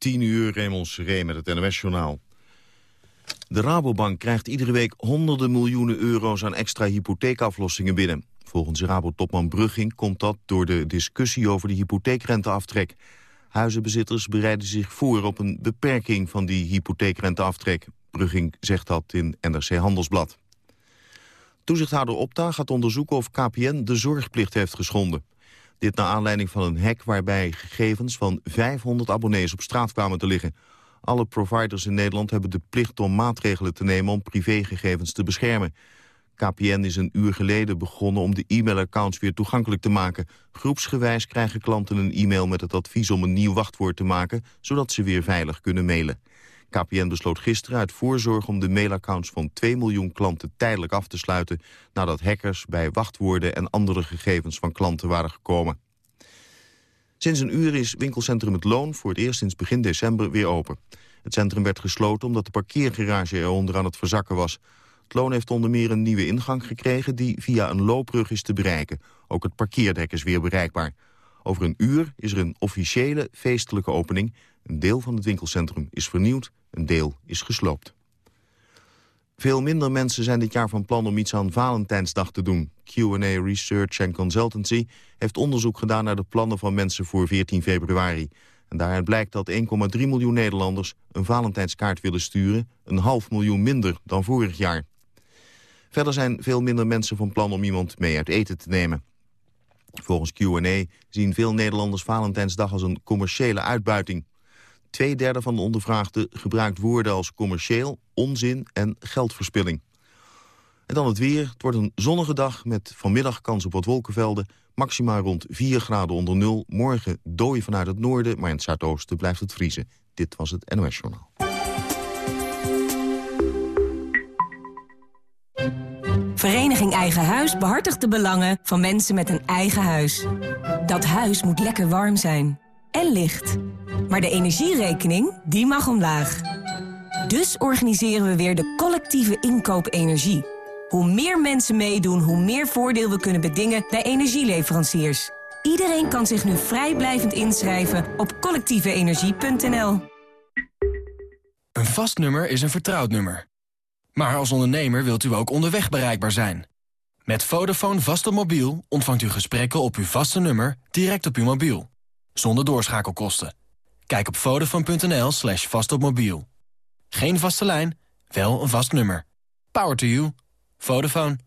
10 uur, Raymond Seré met het NOS-journaal. De Rabobank krijgt iedere week honderden miljoenen euro's aan extra hypotheekaflossingen binnen. Volgens Rabo-topman Brugging komt dat door de discussie over de hypotheekrenteaftrek. Huizenbezitters bereiden zich voor op een beperking van die hypotheekrenteaftrek. Brugging zegt dat in NRC Handelsblad. Toezichthouder Opta gaat onderzoeken of KPN de zorgplicht heeft geschonden. Dit naar aanleiding van een hack waarbij gegevens van 500 abonnees op straat kwamen te liggen. Alle providers in Nederland hebben de plicht om maatregelen te nemen om privégegevens te beschermen. KPN is een uur geleden begonnen om de e-mailaccounts weer toegankelijk te maken. Groepsgewijs krijgen klanten een e-mail met het advies om een nieuw wachtwoord te maken, zodat ze weer veilig kunnen mailen. KPN besloot gisteren uit voorzorg om de mailaccounts van 2 miljoen klanten tijdelijk af te sluiten... nadat hackers bij wachtwoorden en andere gegevens van klanten waren gekomen. Sinds een uur is winkelcentrum Het Loon voor het eerst sinds begin december weer open. Het centrum werd gesloten omdat de parkeergarage eronder aan het verzakken was. Het Loon heeft onder meer een nieuwe ingang gekregen die via een loopbrug is te bereiken. Ook het parkeerdek is weer bereikbaar. Over een uur is er een officiële feestelijke opening. Een deel van het winkelcentrum is vernieuwd, een deel is gesloopt. Veel minder mensen zijn dit jaar van plan om iets aan Valentijnsdag te doen. Q&A Research Consultancy heeft onderzoek gedaan naar de plannen van mensen voor 14 februari. En daaruit blijkt dat 1,3 miljoen Nederlanders een Valentijnskaart willen sturen, een half miljoen minder dan vorig jaar. Verder zijn veel minder mensen van plan om iemand mee uit eten te nemen. Volgens Q&A zien veel Nederlanders Valentijnsdag als een commerciële uitbuiting. Tweederde van de ondervraagden gebruikt woorden als commercieel, onzin en geldverspilling. En dan het weer. Het wordt een zonnige dag met vanmiddag kans op wat wolkenvelden. Maxima rond 4 graden onder nul. Morgen dooi vanuit het noorden, maar in het zuidoosten blijft het vriezen. Dit was het NOS Journaal. Vereniging Eigen Huis behartigt de belangen van mensen met een eigen huis. Dat huis moet lekker warm zijn. En licht. Maar de energierekening, die mag omlaag. Dus organiseren we weer de collectieve inkoop energie. Hoe meer mensen meedoen, hoe meer voordeel we kunnen bedingen bij energieleveranciers. Iedereen kan zich nu vrijblijvend inschrijven op collectieveenergie.nl. Een vast nummer is een vertrouwd nummer. Maar als ondernemer wilt u ook onderweg bereikbaar zijn. Met Vodafone vast mobiel ontvangt u gesprekken op uw vaste nummer direct op uw mobiel. Zonder doorschakelkosten. Kijk op vodafone.nl slash vastopmobiel. Geen vaste lijn, wel een vast nummer. Power to you. Vodafone.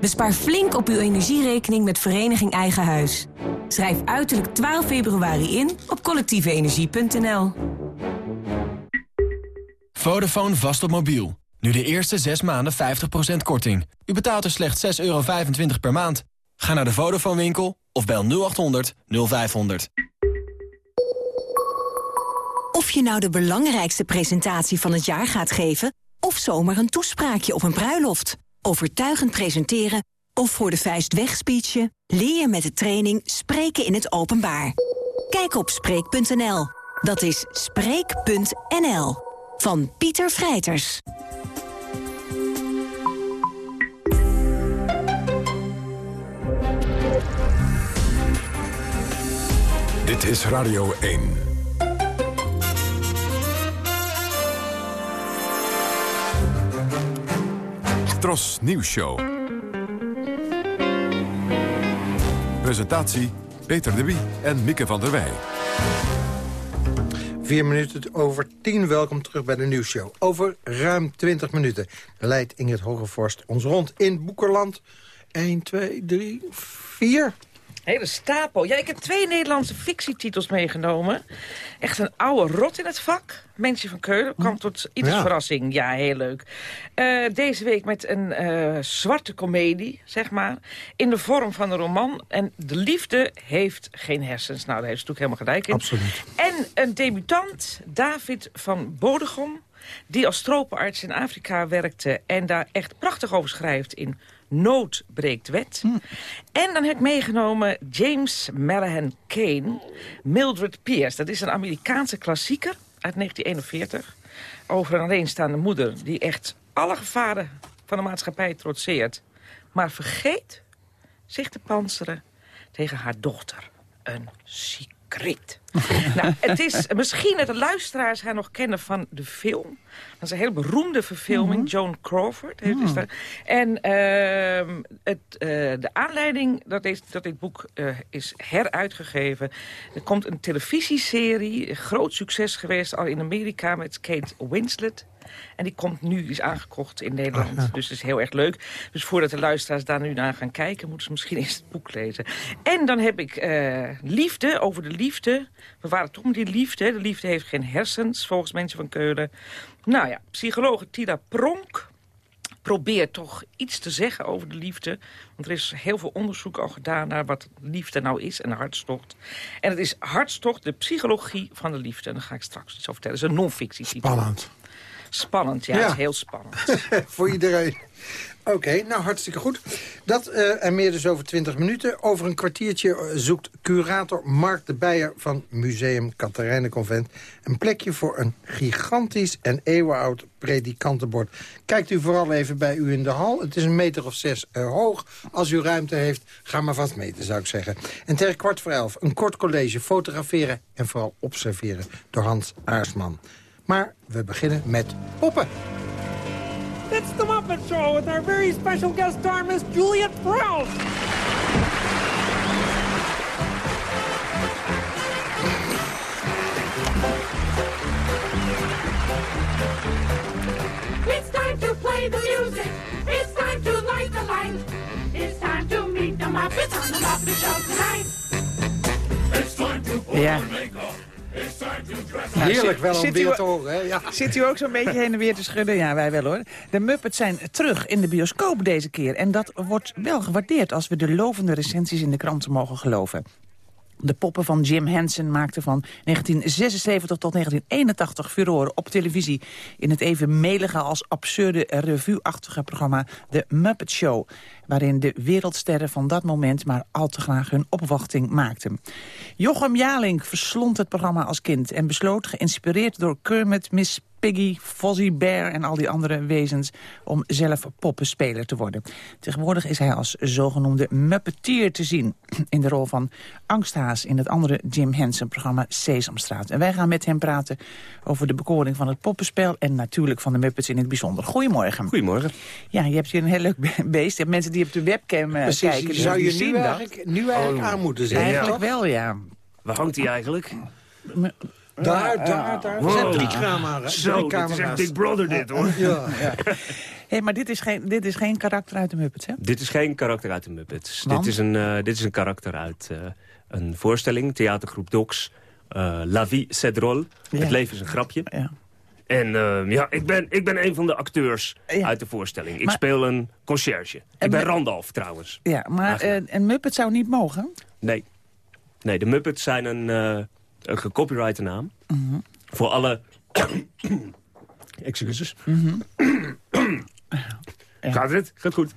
Bespaar flink op uw energierekening met Vereniging Eigen Huis. Schrijf uiterlijk 12 februari in op collectieveenergie.nl. Vodafone vast op mobiel. Nu de eerste 6 maanden 50% korting. U betaalt er slechts 6,25 euro per maand. Ga naar de Vodafone winkel of bel 0800 0500. Of je nou de belangrijkste presentatie van het jaar gaat geven... of zomaar een toespraakje op een bruiloft. Overtuigend presenteren of voor de vuist wegspeechen... leer je met de training Spreken in het Openbaar. Kijk op Spreek.nl. Dat is Spreek.nl. Van Pieter Vrijters. Dit is Radio 1. Tros Nieuws Show. Presentatie Peter de Wie en Mieke van der Wij. Vier minuten over tien. Welkom terug bij de nieuwsshow. Over ruim 20 minuten leidt Ingrid Hogevorst ons rond in Boekerland. 1, 2, 3, 4. Hele stapel. Ja, ik heb twee Nederlandse fictietitels meegenomen. Echt een oude rot in het vak. Mensje van Keulen kwam tot ieders Ja. verrassing. Ja, heel leuk. Eh, deze week met een eh, zwarte komedie, zeg maar. In de vorm van een roman. En de liefde heeft geen hersens. Nou, daar heeft ze natuurlijk helemaal gelijk in. Absoluut. En een debutant, David van Bodegom... die als tropenarts in Afrika werkte... en daar echt prachtig over schrijft in Nood breekt wet. En dan heb ik meegenomen James Mallahan Kane, Mildred Pierce. Dat is een Amerikaanse klassieker uit 1941... over een alleenstaande moeder die echt alle gevaren van de maatschappij trotseert... maar vergeet zich te panseren tegen haar dochter. Een secret. nou, het is misschien dat de luisteraars haar nog kennen van de film. Dat is een heel beroemde verfilming. Mhm. Joan Crawford heeft is daar. En ehm, het, eh, de aanleiding dat, deze, dat dit boek eh, is heruitgegeven... er komt een televisieserie, een groot succes geweest al in Amerika... met Kate Winslet. En die komt nu, die is aangekocht in Nederland. Dus het is heel erg leuk. Dus voordat de luisteraars daar nu naar gaan kijken... moeten ze misschien eerst het boek lezen. En dan heb ik eh, liefde, over de liefde. We waren toch met die liefde. De liefde heeft geen hersens, volgens mensen van Keulen. Nou ja, psychologe Tida Pronk probeert toch iets te zeggen over de liefde. Want er is heel veel onderzoek al gedaan naar wat liefde nou is en hartstocht. En het is hartstocht, de psychologie van de liefde. En daar ga ik straks iets over vertellen. Het is een non-fictie. Spannend. Spannend, ja, Ja. Het is heel spannend. Voor iedereen. Oké, nou hartstikke goed. Dat eh, en meer dus over 20 minuten. Over een kwartiertje eh, zoekt curator Mark de Beijer van Museum Katharijnenconvent... een plekje voor een gigantisch en eeuwenoud predikantenbord. Kijkt u vooral even bij u in de hal. Het is een meter of zes eh, hoog. Als u ruimte heeft, ga maar vast meten, zou ik zeggen. En tegen kwart voor elf een kort college fotograferen... en vooral observeren door Hans Aarsman. Maar we beginnen met poppen. It's the Muppet Show with our very special guest star, Miss Juliet Prowse. It's time to play the music. It's time to light the light. It's time to meet the Muppets on the Muppet Show tonight. It's time to Ja. Heerlijk wel om zit weer u- te horen, hè? Ja. Zit u ook zo'n beetje heen en weer te schudden? Ja, wij wel hoor. De Muppets zijn terug in de bioscoop deze keer. En dat wordt wel gewaardeerd als we de lovende recensies in de kranten mogen geloven. De poppen van Jim Henson maakten van 1976 tot 1981 furoren op televisie... in het even melige als absurde revue-achtige programma The Muppet Show... waarin de wereldsterren van dat moment maar al te graag hun opwachting maakten. Jochem Jalink verslond het programma als kind... en besloot, geïnspireerd door Kermit, Miss Piggy, Fozzie Bear en al die andere wezens... om zelf poppenspeler te worden. Tegenwoordig is hij als zogenoemde Muppeteer te zien... in de rol van Angsthaas in het andere Jim Henson-programma Sesamstraat. En wij gaan met hem praten over de bekoring van het poppenspel... en natuurlijk van de Muppets in het bijzonder. Goedemorgen. Goedemorgen. Ja, je hebt hier een heel leuk be- beest. Je hebt mensen die op de webcam eh, Precies, kijken. die dus zou je zien nu dat. eigenlijk, nu eigenlijk aan moeten zetten. Eigenlijk wel, ja. Waar hangt hij eigenlijk? Daar, daar, daar. Wow. zijn drie camera's. Zo, drie dit is echt camera's. Big Brother dit hoor. Ja. Hey, maar dit is, geen, dit is geen karakter uit de Muppets, hè? Dit is geen karakter uit de Muppets. Want? Dit is, een, eh, dit is een karakter uit eh, een voorstelling, theatergroep Docs. eh, La vie c'est drôle. Ja. Het leven is een grapje. Ja. En eh, ja, ik ben, ik ben een van de acteurs Ja. uit de voorstelling. Ik Maar- speel een conciërge. En Ik ben Randolph trouwens. Ja, maar eh, een Muppet zou niet mogen. Nee. Nee, de Muppets zijn een, eh een gecopyrighte naam. Mhm. Voor alle... Excuses. Gaat het? Gaat goed.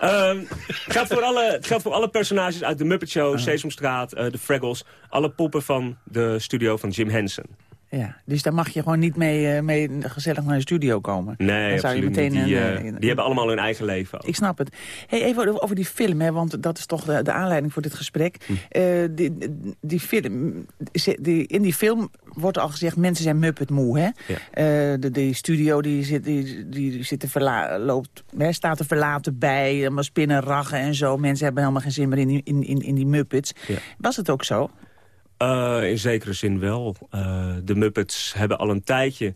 Ehm, het, geldt voor alle, het geldt voor alle personages uit de Muppet Show, Sesamstraat, eh, de Fraggles. Alle poppen van de studio van Jim Henson. Ja, dus daar mag je gewoon niet mee, eh, mee gezellig naar de studio komen. Nee, Dan zou je meteen. Die, een, eh, eh, die hebben allemaal hun eigen leven. ook. Ik snap het. Hey, even over- die film, hè, want dat is toch de, de aanleiding voor dit gesprek. Hm. Die, die film, die, in die film wordt al gezegd, mensen zijn muppet moe. Hè? Ja. De, die studio die zit, die, die zit te verla loopt, hè, staat te verlaten bij, allemaal spinnen, raggen en zo. Mensen hebben helemaal geen zin meer in die, in, in, in die muppets. Ja. Was het ook zo? Eh, in zekere zin wel. Eh, de Muppets hebben al een tijdje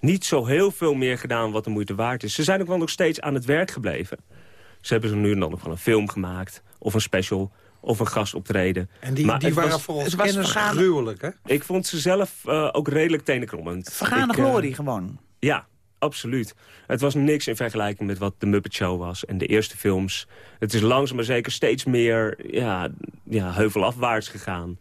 niet zo heel veel meer gedaan wat de moeite waard is. Ze zijn ook wel nog steeds aan het werk gebleven. Ze hebben zo nu en dan nog wel een film gemaakt. Of een special. Of een gastoptreden. En die, Maar die waren was- voor ons het was kenners vergaan- gruwelijk, hè? Ik vond ze zelf eh, ook redelijk tenenkrommend. Vergane Ik, glorie gewoon. Ja, absoluut. Het was niks in vergelijking met wat de Muppet Show was. En de eerste films. Het is langzaam maar zeker steeds meer ja, ja, heuvelafwaarts gegaan.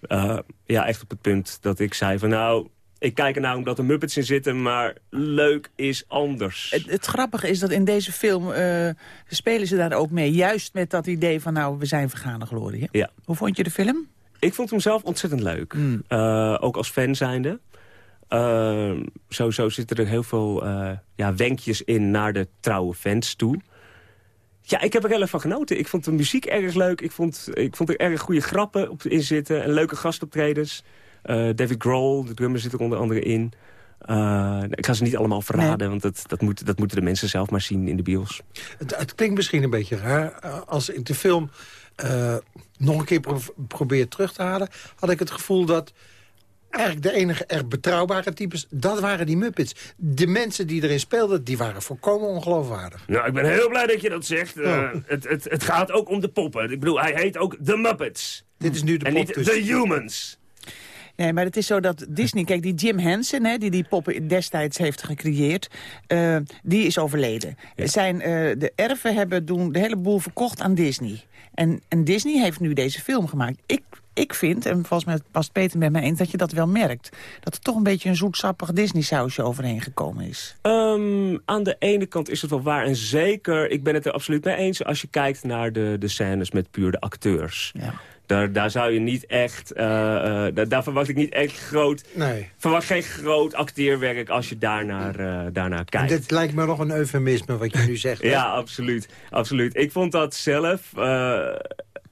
Eh, ja, echt op het punt dat ik zei van nou... Ik kijk er nou omdat er Muppets in zitten, maar leuk is anders. Het, het grappige is dat in deze film eh, spelen ze daar ook mee. Juist met dat idee van nou, we zijn vergane glorie. hè? Ja. Hoe vond je de film? Ik vond hem zelf ontzettend leuk. Mm. Eh, ook als fan zijnde. Sowieso zitten er heel veel ja, wenkjes in naar de trouwe fans toe. Ja, ik heb er heel erg van genoten. Ik vond de muziek erg leuk. Ik vond, ik vond er erg goede grappen op, in zitten. En leuke gastoptredens. Uh, David Grohl, de drummer, zit er onder andere in. Uh, ik ga ze niet allemaal verraden, want dat, dat, moet, dat moeten de mensen zelf maar zien in de bios. Het, het klinkt misschien een beetje raar. Als ik de film uh, nog een keer pro probeer terug te halen... had ik het gevoel dat eigenlijk de enige echt betrouwbare types... dat waren die Muppets. De mensen die erin speelden, die waren volkomen ongeloofwaardig. Nou, ik ben heel blij dat je dat zegt. Uh, het, het, het gaat ook om de poppen. Ik bedoel, hij heet ook The Muppets. Dit is nu de en pop niet dus. The Humans. Nee, maar het is zo dat Disney... Kijk, die Jim Henson, hè, die die poppen destijds heeft gecreëerd... Uh, die is overleden. Ja. Zijn, uh, de erven hebben doen de hele boel verkocht aan Disney. En, en Disney heeft nu deze film gemaakt. Ik, ik vind, en volgens mij past Peter met mij eens... dat je dat wel merkt. Dat er toch een beetje een zoetsappig Disney-sausje overheen gekomen is. Um, aan de ene kant is het wel waar. En zeker, ik ben het er absoluut mee eens... als je kijkt naar de, de scènes met puur de acteurs. Ja. Daar, daar zou je niet echt... Uh, uh, daar, daar, verwacht ik niet echt groot... Nee. Verwacht geen groot acteerwerk als je daarnaar, uh, daarnaar kijkt. Dit lijkt me nog een eufemisme wat je nu zegt. ja, absoluut, absoluut. Ik vond dat zelf...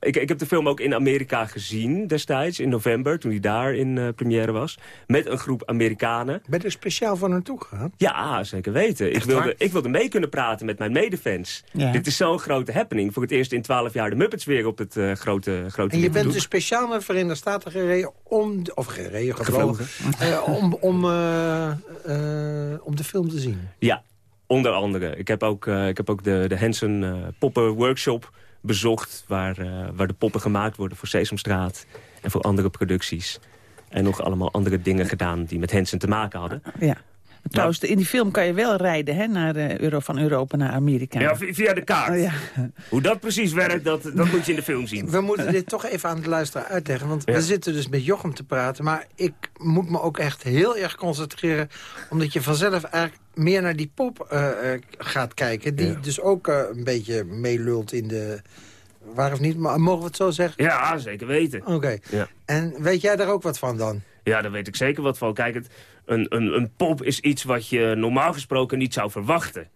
Ik, ik, heb de film ook in Amerika gezien destijds, in november, toen hij daar in uh, première was. Met een groep Amerikanen. Ben je er speciaal voor naartoe gegaan? Ja, zeker weten. Ik wilde, ik wilde mee kunnen praten met mijn medefans. Ja. Dit is zo'n grote happening. Voor het eerst in twaalf jaar de Muppets weer op het uh, grote, grote En je bent dus speciaal naar Verenigde Staten gereden om... Of gereden, gevlogen. uh, om, om, om de film te zien. Ja, onder andere. Ik heb ook, ik heb ook de, de Hansen Poppen Workshop bezocht... Waar, uh, waar de poppen gemaakt worden voor Sesamstraat en voor andere producties. En nog allemaal andere dingen gedaan die met Hansen te maken hadden. Ja. Trouwens, in die film kan je wel rijden hè, naar uh, Euro, van Europa naar Amerika. Ja, via de kaart. Oh, ja. Hoe dat precies werkt, dat, dat moet je in de film zien. We moeten dit toch even aan de luisteraar uitleggen. Want ja. we zitten dus met Jochem te praten. Maar ik moet me ook echt heel erg concentreren. Omdat je vanzelf eigenlijk meer naar die pop uh, gaat kijken. Die ja. dus ook uh, een beetje meelult in de... Waar of niet? Maar mogen we het zo zeggen? Ja, zeker weten. Oké. Okay. Ja. En weet jij daar ook wat van dan? Ja, daar weet ik zeker wat van. Kijk, het, een, een, een pop is iets wat je normaal gesproken niet zou verwachten.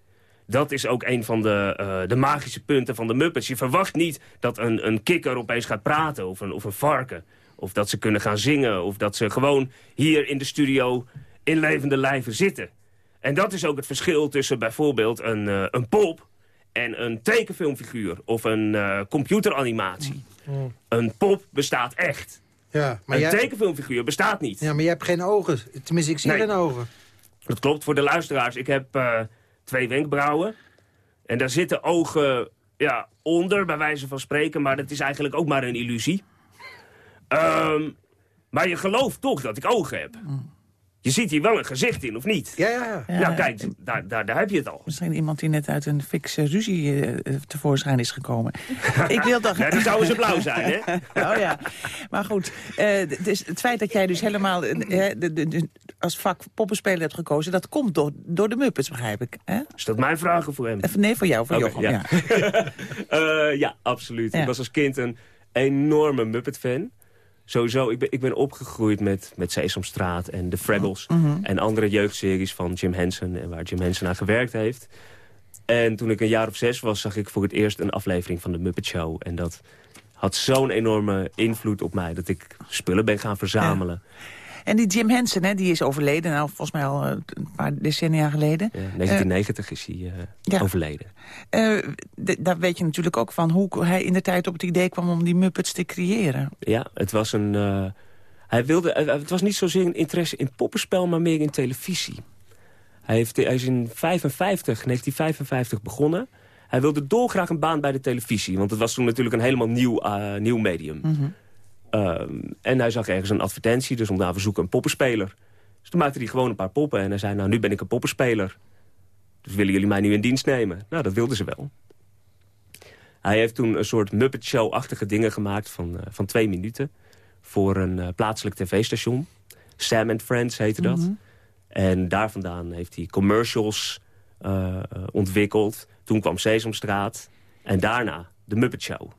Dat is ook een van de, uh, de magische punten van de Muppets. Je verwacht niet dat een, een kikker opeens gaat praten of een, of een varken. Of dat ze kunnen gaan zingen. Of dat ze gewoon hier in de studio in levende lijven zitten. En dat is ook het verschil tussen bijvoorbeeld een, uh, een pop en een tekenfilmfiguur of een uh, computeranimatie. Mm. Een pop bestaat echt. Ja, maar een jij... tekenfilmfiguur bestaat niet. Ja, maar jij hebt geen ogen. Tenminste, ik zie Nee. geen ogen. Dat klopt voor de luisteraars. Ik heb uh, twee wenkbrauwen. En daar zitten ogen ja, onder, bij wijze van spreken. Maar dat is eigenlijk ook maar een illusie. Um, maar je gelooft toch dat ik ogen heb. Je ziet hier wel een gezicht in, of niet? Ja, ja, ja. Nou, kijk, daar, daar, daar heb je het al. Misschien iemand die net uit een fikse ruzie uh, tevoorschijn is gekomen. ik wil toch... Ja, dan zouden ze blauw zijn, hè? oh ja. Maar goed, uh, dus het feit dat jij dus helemaal uh, de, de, de, als vak poppenspeler hebt gekozen... dat komt door, door de Muppets, begrijp ik. Hè? Is dat mijn vragen voor hem? Nee, voor jou, voor okay, Jochem. Ja, ja. ja absoluut. Ja. Ik was als kind een enorme Muppet-fan sowieso, ik ben, ik ben opgegroeid met, met Sesamstraat en de Fraggles... Mhm. Mm -hmm. en andere jeugdseries van Jim Henson... en waar Jim Henson aan gewerkt heeft. En toen ik een jaar of zes was, zag ik voor het eerst een aflevering van de Muppet Show. En dat had zo'n enorme invloed op mij... dat ik spullen ben gaan verzamelen. Ja. En die Jim Henson, hè, die is overleden, nou, volgens mij al een paar decennia geleden. Ja, 1990 uh, is hij uh, ja. overleden. Uh, daar weet je natuurlijk ook van hoe hij in de tijd op het idee kwam om die Muppets te creëren. Ja, het was een... Hij wilde, het was niet zozeer een interesse in poppenspel, maar meer in televisie. Hij, heeft, hij is in 55, 1955 begonnen. Hij wilde dolgraag een baan bij de televisie, want het was toen natuurlijk een helemaal nieuw, nieuw medium. Mm -hmm. Um, en hij zag ergens een advertentie, dus om daar we zoeken een poppenspeler. Dus toen maakte hij gewoon een paar poppen en hij zei, nou nu ben ik een poppenspeler. Dus willen jullie mij nu in dienst nemen? Nou, dat wilden ze wel. Hij heeft toen een soort Muppet Show-achtige dingen gemaakt van, uh, van twee minuten. Voor een uh, plaatselijk tv-station. Sam and Friends heette dat. Mhm. Mm -hmm. En daar vandaan heeft hij commercials uh, ontwikkeld. Toen kwam Sesamstraat. En daarna de Muppet Show.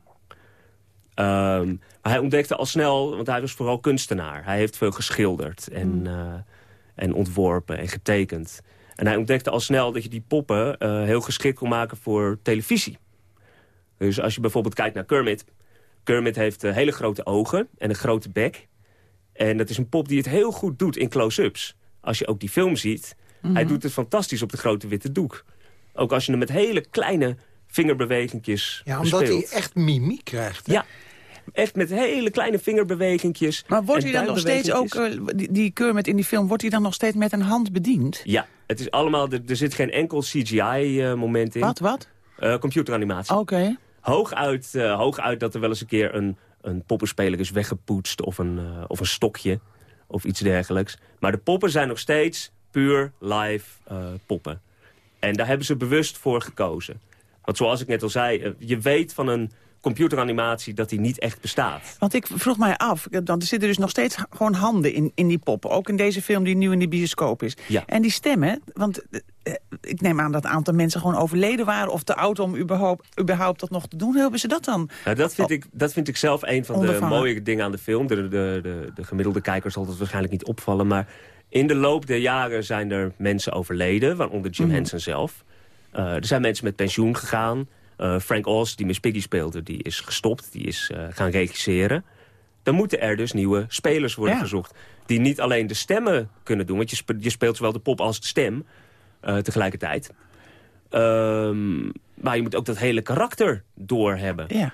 Um, maar hij ontdekte al snel, want hij was vooral kunstenaar. Hij heeft veel geschilderd en, mm. uh, en ontworpen en getekend. En hij ontdekte al snel dat je die poppen uh, heel geschikt kon maken voor televisie. Dus als je bijvoorbeeld kijkt naar Kermit... Kermit heeft eh, hele grote ogen en een grote bek. En dat is een pop die het heel goed doet in close-ups. Als je ook die film ziet, hij doet het fantastisch op de grote witte doek. Ook als je hem met hele kleine vingerbewegingjes Ja, omdat hij echt mimiek krijgt. hè? Ja, echt met hele kleine vingerbewegingjes. Maar wordt hij dan nog steeds ook, eh, die, die Kermit in die film, wordt hij dan nog steeds met een hand bediend? Ja, het is allemaal, er, er zit geen enkel CGI-moment in. Wat, wat? Eh, computeranimatie. Oké. Hooguit, eh, hooguit dat er wel eens een keer een, een poppenspeler is weggepoetst... Of een, eh, of een stokje of iets dergelijks. Maar de poppen zijn nog steeds puur live eh, poppen. En daar hebben ze bewust voor gekozen. Want zoals ik net al zei, eh, je weet van een computeranimatie dat die niet echt bestaat. Want ik vroeg mij af, dan er zitten dus nog steeds gewoon handen in, in die poppen. Ook in deze film die nu in de bioscoop is. Ja. En die stemmen, want eh, ik neem aan dat een aantal mensen gewoon overleden waren... of te oud om überhaupt, überhaupt dat nog te doen. Hoe hebben ze dat dan? Nou, dat, vind ik, dat vind ik zelf een van de mooie dingen aan de film. De, de, de, de gemiddelde kijker zal dat waarschijnlijk niet opvallen. Maar in de loop der jaren zijn er mensen overleden. Waaronder Jim Mhm. Henson zelf. Eh, er zijn mensen met pensioen gegaan. Eh, Frank Oz, die Miss Piggy speelde, die is gestopt. Die is eh, gaan regisseren. Dan moeten er dus nieuwe spelers worden Ja. gezocht. Die niet alleen de stemmen kunnen doen. Want je spe- je speelt zowel de pop als de stem tegelijkertijd. Ehm, maar je moet ook dat hele karakter doorhebben. Ja.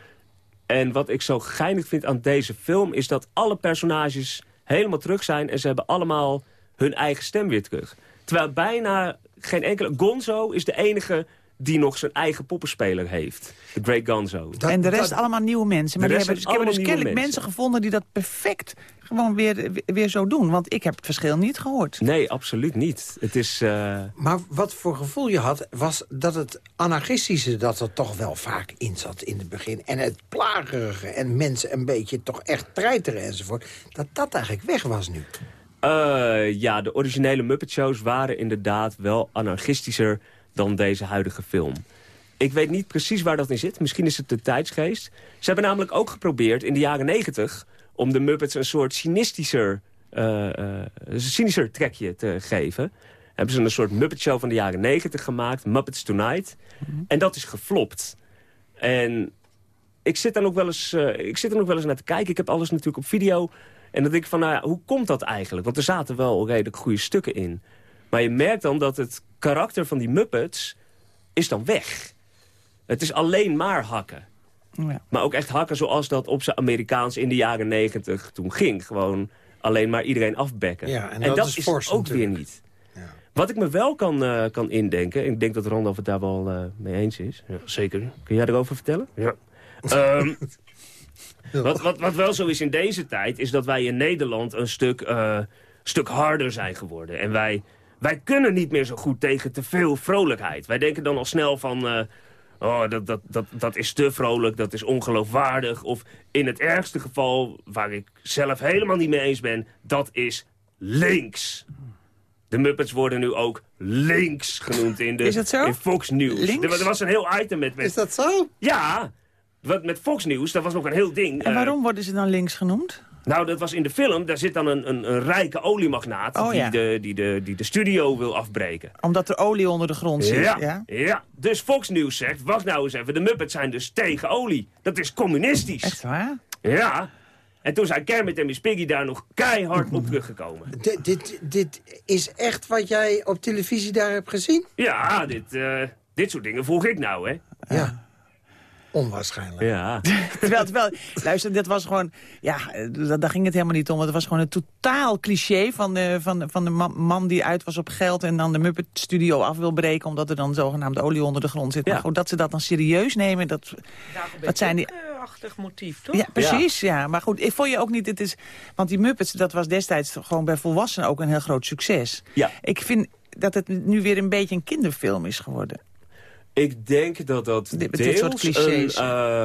En wat ik zo geinig vind aan deze film... is dat alle personages helemaal terug zijn... en ze hebben allemaal hun eigen stem weer terug. Terwijl bijna geen enkele... Gonzo is de enige die nog zijn eigen poppenspeler heeft. De Great Gonzo. Dat- en de rest dat- allemaal nieuwe mensen. Maar die hebben, dus, ik heb zijn dus allemaal kennelijk nieuwe mensen. mensen. gevonden die dat perfect gewoon weer, weer zo doen. Want ik heb het verschil niet gehoord. Nee, absoluut niet. Het is... eh, Maar wat voor gevoel je had, was dat het anarchistische... dat er toch wel vaak in zat in het begin. En het plagerige en mensen een beetje toch echt treiteren enzovoort. Dat dat eigenlijk weg was nu. Eh, ja, de originele Muppet Shows waren inderdaad wel anarchistischer dan deze huidige film. Ik weet niet precies waar dat in zit. Misschien is het de tijdsgeest. Ze hebben namelijk ook geprobeerd in de jaren negentig... om de Muppets een soort cynistischer, eh, eh, cynischer trekje te geven. Hebben ze een soort Muppet Show van de jaren negentig gemaakt. Muppets Tonight. En dat is geflopt. En ik zit dan ook wel eens, eh, ik zit er nog wel eens naar te kijken. Ik heb alles natuurlijk op video. En dan denk ik van, nou ja, hoe komt dat eigenlijk? Want er zaten wel redelijk goede stukken in. Maar je merkt dan dat het karakter van die Muppets is dan weg. Het is alleen maar hakken. Ja. Maar ook echt hakken zoals dat op zijn Amerikaans in de jaren negentig toen ging. Gewoon alleen maar iedereen afbekken. Ja, en dat is ook weer niet. Wat ik me wel kan, eh, kan indenken, en ik denk dat Randolph het daar wel eh, mee eens is. Ja, zeker. Kun jij erover vertellen? Ja. Ehm, wat, wat, wat wel zo is in deze tijd, is dat wij in Nederland een stuk, eh, stuk harder zijn geworden. En wij, wij kunnen niet meer zo goed tegen te veel vrolijkheid. Wij denken dan al snel van... eh, Oh, dat, dat, dat, dat is te vrolijk, dat is ongeloofwaardig. Of in het ergste geval, waar ik zelf helemaal niet mee eens ben... dat is links. De Muppets worden nu ook links genoemd in, de, Is dat zo? in Fox News. Links? Er, er was een heel item met... met Is dat zo? Ja, met Fox News, dat was nog een heel ding. En Eh, waarom worden ze dan links genoemd? nou, dat was in de film, daar zit dan een, een, een rijke oliemagnaat... Oh, die, ja. de, die, de, die de studio wil afbreken. Omdat er olie onder de grond zit. Ja, Ja? ja, dus Fox News zegt, wacht nou eens even, de Muppets zijn dus tegen olie. Dat is communistisch. Echt waar? Ja. En toen zijn Kermit en Miss Piggy daar nog keihard op teruggekomen. Dit, dit, dit is echt wat jij op televisie daar hebt gezien? Ja, dit, eh, dit soort dingen volg ik nou, hè. Ja. Onwaarschijnlijk. Ja. terwijl, terwijl, luister, dat was gewoon... Ja, eh, da- daar ging het helemaal niet om. Het was gewoon een totaal cliché van de, van, van de man, die uit was op geld... en dan de Muppet Studio af wil breken... omdat er dan zogenaamd olie onder de grond zit. Ja. Maar goed, dat ze dat dan serieus nemen... Dat, Wat zijn die- achtig motief, toch? ja, precies, ja. Maar goed, ik vond je ook niet... Het is, want die Muppets, dat was destijds gewoon bij volwassenen ook een heel groot succes. Ja. Ik vind dat het nu weer een beetje een kinderfilm is geworden. Ik denk dat dat Dit- een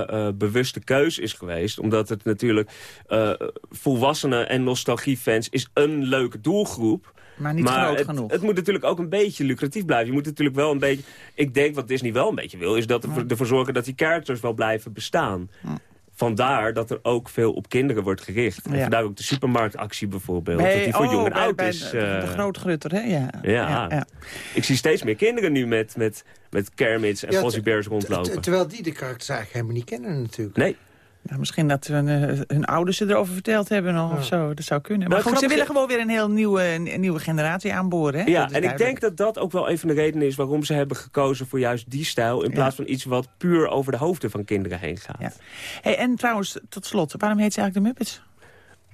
eh, bewuste keus is geweest. Omdat het natuurlijk eh, volwassenen en nostalgiefans is een leuke doelgroep. Maar niet groot het, genoeg. Het moet natuurlijk ook een beetje lucratief blijven. Je moet natuurlijk wel een beetje... Ik denk wat Disney wel een beetje wil... is dat er- ervoor zorgen dat die characters wel blijven bestaan. Vandaar dat er ook veel op kinderen wordt gericht. En Ja. vandaar ook de supermarktactie bijvoorbeeld. Bij- dat die voor oh, jong en bij- oud bij is. de, de eh, grootgrutter, hè? Ja. ja. ja. Ik zie steeds meer kinderen nu met, met, met Kermits en Ja, rondlopen. Terwijl die de karakters eigenlijk helemaal niet kennen natuurlijk. Nee. Nou, misschien dat hun, eh, hun ouders ze erover verteld hebben nog, of zo. Dat zou kunnen. Maar Nou, goed, ze willen gewoon weer een heel nieuwe, een nieuwe generatie aanboren. Hè? Ja, en ik denk dat dat ook wel een van de redenen is... waarom ze hebben gekozen voor juist die stijl... in plaats van iets wat puur over de hoofden van kinderen heen gaat. Ja. Hey, en trouwens, tot slot, waarom heet ze eigenlijk de Muppets?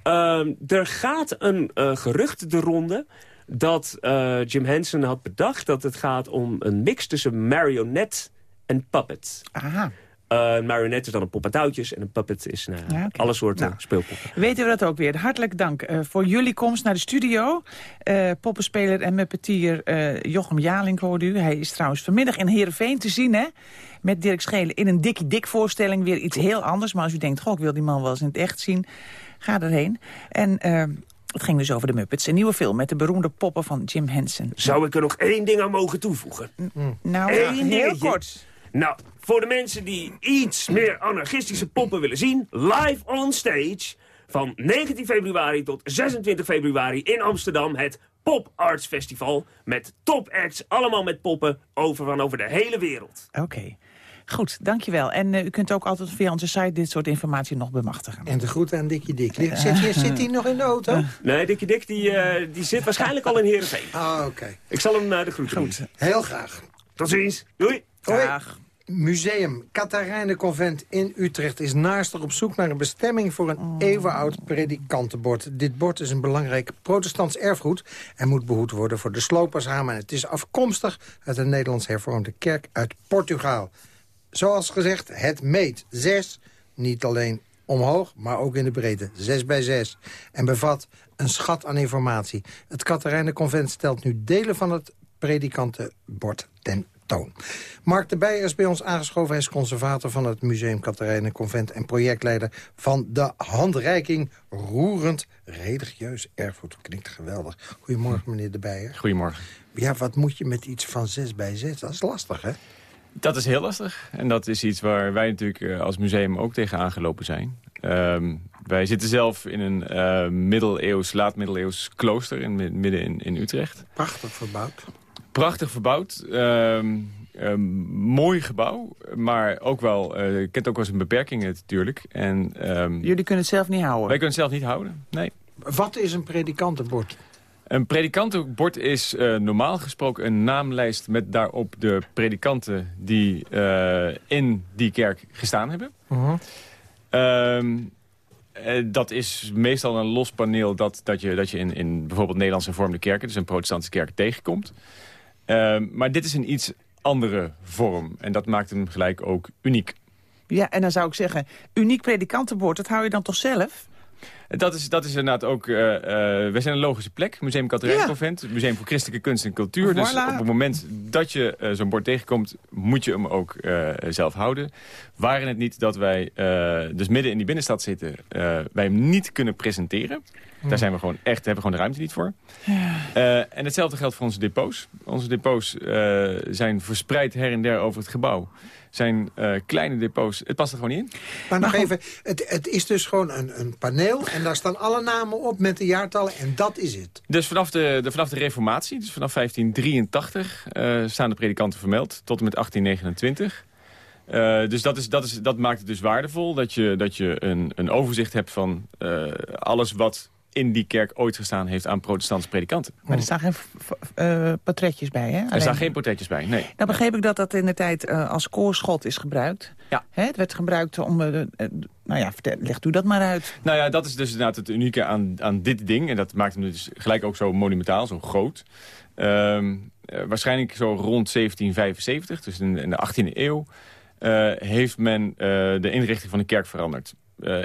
Ehm, er gaat een eh, gerucht de ronde dat eh, Jim Henson had bedacht... dat het gaat om een mix tussen marionette en puppet. Aha. Eh, een marionette is dan een pop en touwtjes... en een puppet is nou, Ja, oké. alle soorten Nou. speelpoppen. Weten we dat ook weer. Hartelijk dank eh, voor jullie komst naar de studio. Eh, poppenspeler en muppetier eh, Jochem Jalink hoorde u. Hij is trouwens vanmiddag in Heerenveen te zien, hè? Met Dirk Schelen in een Dikkie Dik voorstelling. Weer iets heel anders. Maar als u denkt, goh, ik wil die man wel eens in het echt zien. Ga erheen. En eh, het ging dus over de Muppets. Een nieuwe film met de beroemde poppen van Jim Henson. Zou ik er nog één ding aan mogen toevoegen? Nou, Eén heel dingetje. kort. Nou, voor de mensen die iets meer anarchistische poppen willen zien... live on stage van 19 februari tot 26 februari in Amsterdam... het Pop Arts Festival met topacts, allemaal met poppen over van over de hele wereld. Oké. Goed, dankjewel. En eh, u kunt ook altijd via onze site dit soort informatie nog bemachtigen. En de groeten aan Dikkie Dik. Zit hij zit hij nog in de auto? Nee, Dikkie Dik die, eh, die zit waarschijnlijk al in Heerenveen. Ah, oké. Ik zal hem naar de groeten doen. Heel graag. Tot ziens. Doei. Dag. Museum Katharijnenconvent in Utrecht is naastig op zoek naar een bestemming voor een eeuwenoud predikantenbord. Dit bord is een belangrijk protestants erfgoed en moet behoed worden voor de slopershamer. Het is afkomstig uit de Nederlands hervormde kerk uit Portugal. Zoals gezegd, het meet zes, niet alleen omhoog, maar ook in de breedte. Zes bij zes. En bevat een schat aan informatie. Het Katharijnenconvent stelt nu delen van het predikantenbord ten Mark de Beijer is bij ons aangeschoven. Hij is conservator van het Museum Katharijnenconvent... en projectleider van de handreiking Roerend Religieus Erfgoed. Klinkt geweldig. Goedemorgen, meneer de Beijer. Goedemorgen. Ja, wat moet je met iets van zes bij zes? Dat is lastig, hè? Dat is heel lastig. En dat is iets waar wij natuurlijk eh, als museum ook tegen aangelopen zijn. Ehm, wij zitten zelf in een eh middeleeuws, laat-middeleeuws klooster in, midden in, in Utrecht. Prachtig verbouwd. Prachtig verbouwd. ehm, ehm, mooi gebouw. Maar ook wel, eh kent ook wel zijn beperkingen natuurlijk. En, ehm, Jullie kunnen het zelf niet houden. wij kunnen het zelf niet houden. Nee. Wat is een predikantenbord? Een predikantenbord is eh, normaal gesproken een naamlijst... met daarop de predikanten die eh, in die kerk gestaan hebben. Ehm, eh, dat is meestal een los paneel dat, dat je, dat je in, in bijvoorbeeld Nederlandse hervormde kerken... dus een protestantse kerk, tegenkomt. Ehm, maar dit is een iets andere vorm. En dat maakt hem gelijk ook uniek. Ja, en dan zou ik zeggen, uniek predikantenbord, dat hou je dan toch zelf? Dat is, dat is inderdaad ook... eh, wij zijn een logische plek. Museum Catharijnenconvent. Museum voor Christelijke Kunst en Cultuur. Dus op het moment dat je eh, zo'n bord tegenkomt... moet je hem ook zelf houden. Waren het niet dat wij dus midden in die binnenstad zitten... wij hem niet kunnen presenteren. Daar zijn we gewoon echt, hebben we gewoon de ruimte niet voor. En hetzelfde geldt voor onze depots. Onze depots zijn verspreid her en der over het gebouw. Zijn eh, kleine depots. Het past er gewoon niet in. Maar nog even, het, het is dus gewoon een, een paneel... en daar staan alle namen op met de jaartallen en dat is het. Dus vanaf de, de, vanaf de reformatie, dus vanaf 1583, eh, staan de predikanten vermeld tot en met 1829. Eh, dus dat, is, dat, is, dat maakt het dus waardevol dat je, dat je een, een overzicht hebt van eh, alles wat in die kerk ooit gestaan heeft aan protestantse predikanten. Maar er staan geen eh, portretjes bij, hè? Er staan geen portretjes bij, nee. Nou begreep ik dat dat in de tijd eh, als koorschot is gebruikt. Ja. Hè, het werd gebruikt om... eh, nou ja, vertel, legt u dat maar uit. Nou ja, dat is dus inderdaad het unieke aan, aan dit ding. En dat maakt hem dus gelijk ook zo monumentaal, zo groot. Ehm, eh, waarschijnlijk zo rond 1775, dus in, in de 18e eeuw... heeft men de inrichting van de kerk veranderd.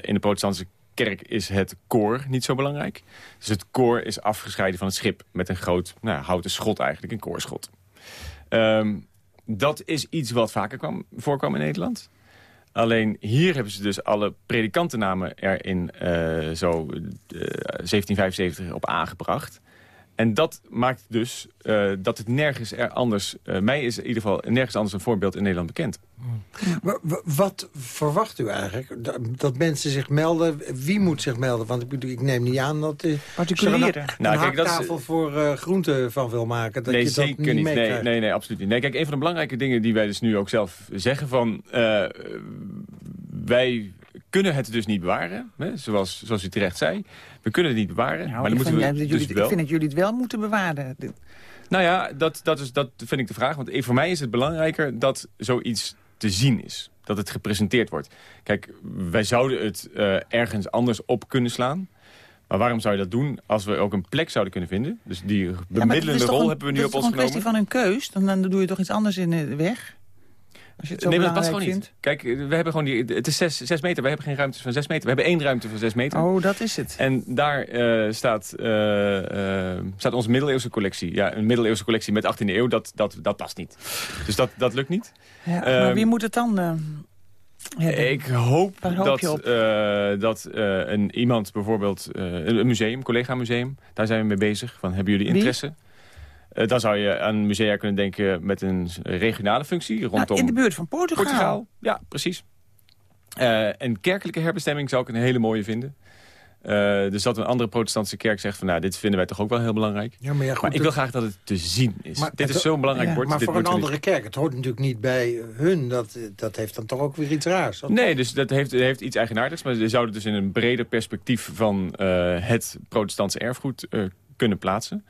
In de protestantse kerk is het koor niet zo belangrijk. Dus het koor is afgescheiden van het schip... met een groot nou, houten schot eigenlijk, een koorschot. Ehm, dat is iets wat vaker kwam, voorkwam in Nederland. Alleen hier hebben ze dus alle predikantennamen er in eh, zo eh, 1775 op aangebracht. En dat maakt dus eh, dat het nergens er anders... eh, mij is in ieder geval nergens anders een voorbeeld in Nederland bekend. Maar wat verwacht u eigenlijk? Dat, mensen zich melden? Wie moet zich melden? Want ik, bedoel, ik neem niet aan dat... Uh, Particulieren. Een, Nou, een kijk, dat is- voor uh, groenten van wil maken. Dat nee, je dat zeker niet niet. Nee, nee, nee, absoluut niet. Nee, kijk, een van de belangrijke dingen die wij dus nu ook zelf zeggen van... eh, wij kunnen het dus niet bewaren, hè, zoals, zoals u terecht zei. We kunnen het niet bewaren, Nou, maar dan moeten vind, we dat dus jullie, ik wel... vind dat jullie het wel moeten bewaren. Nou ja, dat, dat, is, dat vind ik de vraag. Want voor mij is het belangrijker dat zoiets te zien is. Dat het gepresenteerd wordt. Kijk, wij zouden het eh, ergens anders op kunnen slaan. Maar waarom zou je dat doen als we ook een plek zouden kunnen vinden? Dus die het bemiddelende is rol een- hebben we nu op is ons toch een kwestie genomen. van een keus? Dan, dan doe je toch iets anders in de weg? Als je het zo Nee, maar dat past gewoon niet. Kijk, we hebben gewoon die, het is 6 meter. We hebben geen ruimtes van 6 meter. We hebben één ruimte van 6 meter. Oh, dat is het. En daar eh, staat, eh, eh, staat onze middeleeuwse collectie. Ja, een middeleeuwse collectie met 18e eeuw, dat, dat, dat past niet. Dus dat, dat lukt niet. Ja, maar Ehm, wie moet het dan? Ik hoop dat, dat een, iemand bijvoorbeeld, een museum, collega-museum, daar zijn we mee bezig. Van, hebben jullie Wie? Eh, dan zou je aan musea kunnen denken met een regionale functie Nou, rondom in de buurt van Portugal. Portugal. Ja, precies. Eh, een kerkelijke herbestemming zou ik een hele mooie vinden. Eh, dus dat een andere protestantse kerk zegt van... nou, dit vinden wij toch ook wel heel belangrijk. Ja, maar ja, goed, maar ik wil graag dat het te zien is. Maar dit is zo'n belangrijk ja, bord. Maar dit voor een andere kerk, het hoort natuurlijk niet bij hun. Dat, dat heeft dan toch ook weer iets raars. Nee, dus dat heeft, heeft iets eigenaardigs. Maar ze zouden dus in een breder perspectief van eh, het protestantse erfgoed eh, kunnen plaatsen.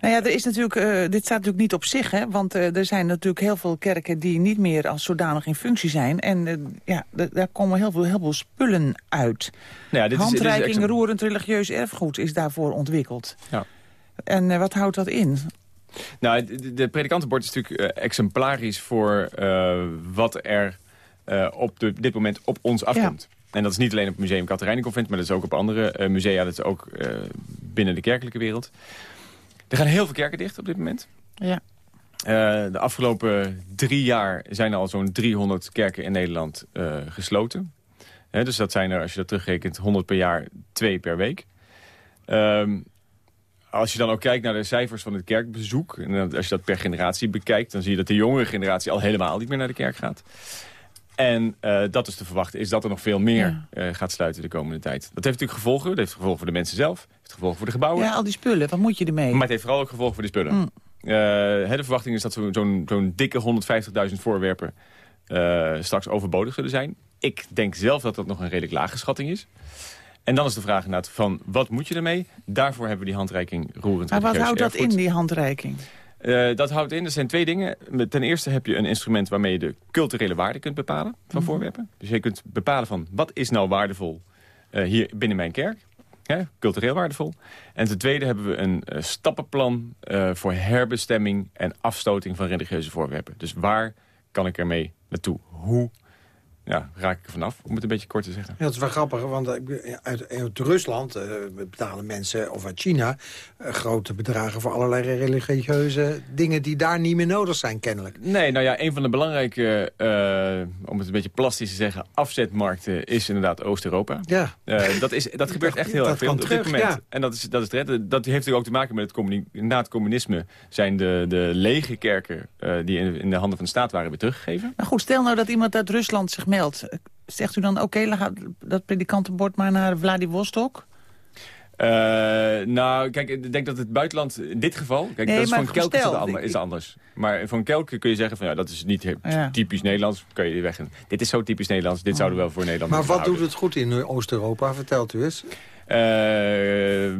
Nou ja, er is natuurlijk, eh, dit staat natuurlijk niet op zich, hè, want eh, er zijn natuurlijk heel veel kerken die niet meer als zodanig in functie zijn. En eh, ja, daar komen heel veel, heel veel spullen uit. Nou ja, dit is- dit is Handreiking exa- roerend religieus erfgoed is daarvoor ontwikkeld. Ja. En wat houdt dat in? Nou, de, de predikantenbord is natuurlijk exemplarisch voor wat er op de, dit moment op ons afkomt. En dat is niet alleen op het Museum Katerijnenconvent, maar dat is ook op andere eh, musea. Dat is ook eh, binnen de kerkelijke wereld. Er gaan heel veel kerken dicht op dit moment. Ja. Eh, de afgelopen drie jaar zijn er al zo'n 300 kerken in Nederland gesloten. Dus dat zijn er, als je dat terugrekent, 100 per jaar, twee per week. Ehm, als je dan ook kijkt naar de cijfers van het kerkbezoek... en als je dat per generatie bekijkt... dan zie je dat de jongere generatie al helemaal niet meer naar de kerk gaat. En eh, dat is te verwachten, is dat er nog veel meer eh, gaat sluiten de komende tijd. Dat heeft natuurlijk gevolgen. Dat heeft gevolgen voor de mensen zelf. Heeft gevolgen voor de gebouwen. ja, al die spullen, wat moet je ermee? Maar het heeft vooral ook gevolgen voor de spullen. Mm. Eh, hè, de verwachting is dat zo'n dikke 150.000 voorwerpen straks overbodig zullen zijn. Ik denk zelf dat dat nog een redelijk lage schatting is. En dan is de vraag inderdaad van, wat moet je ermee? Daarvoor hebben we die handreiking roerend maar wat houdt dat in, die handreiking? Eh, dat houdt in, er zijn twee dingen. Ten eerste heb je een instrument waarmee je de culturele waarde kunt bepalen van Mhm. voorwerpen. Dus je kunt bepalen van wat is nou waardevol eh, hier binnen mijn kerk. Hè, cultureel waardevol. En ten tweede hebben we een eh, stappenplan voor herbestemming en afstoting van religieuze voorwerpen. Dus waar kan ik ermee naartoe? Hoe ja, raak ik er vanaf, om het een beetje kort te zeggen. Ja, dat is wel grappig, want eh, uit, uit Rusland eh, betalen mensen, of uit China... eh, grote bedragen voor allerlei religieuze dingen die daar niet meer nodig zijn, kennelijk. Nee, nou ja, een van de belangrijke, eh, om het een beetje plastisch te zeggen, afzetmarkten is inderdaad Oost-Europa. Ja. Eh, dat, is, dat gebeurt echt heel dat erg veel op terug, dit moment. ja. En dat is, dat is terecht. Dat heeft natuurlijk ook te maken met het communi- na het communisme zijn de, de lege kerken eh, die in, in de handen van de staat waren weer teruggegeven. Maar goed, stel nou dat iemand uit Rusland zich meldt. Zegt u dan, oké, dan gaat dat predikantenbord maar naar Vladivostok? Eh, nou, kijk, ik denk dat het buitenland in dit geval... Kijk, Nee, dat is van Kelk is, ander- is anders. Maar van Kelk kun je zeggen van ja, dat is niet Ja. typisch Nederlands. Kan je weg. Dit is zo typisch Nederlands. Dit zouden we wel voor Nederland Maar wat doet het goed in Oost-Europa? Vertelt u eens. Eh,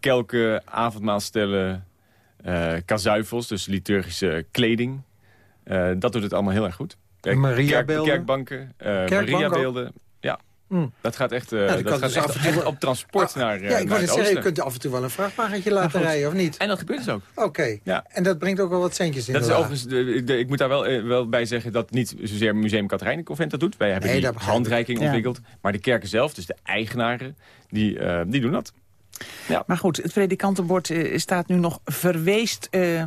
kelken, avondmaalstellen, eh kazuifels, dus liturgische kleding. Eh, dat doet het allemaal heel erg goed. Kijk, Mariabeelden? kerk- kerkbanken, eh Kerkbanken? Mariabeelden. Ja, Mm. dat gaat echt, eh, Ja, dat gaat dus echt, af en toe echt wel- op transport Ah, naar, eh, ja, ik wou net zeggen, je kunt af en toe wel een vrachtwagentje laten rijden, of niet? En dat gebeurt dus ook. Oké, Ja. en dat brengt ook wel wat centjes in Dat de is laag. overigens, de- de- ik moet daar wel, eh, wel bij zeggen dat niet zozeer Museum Katerijnenconvent dat doet. Wij hebben Nee, die handreiking Ja. ontwikkeld. Maar de kerken zelf, dus de eigenaren, die, eh, die doen dat. Maar goed, het predikantenbord staat nu nog verweest eh,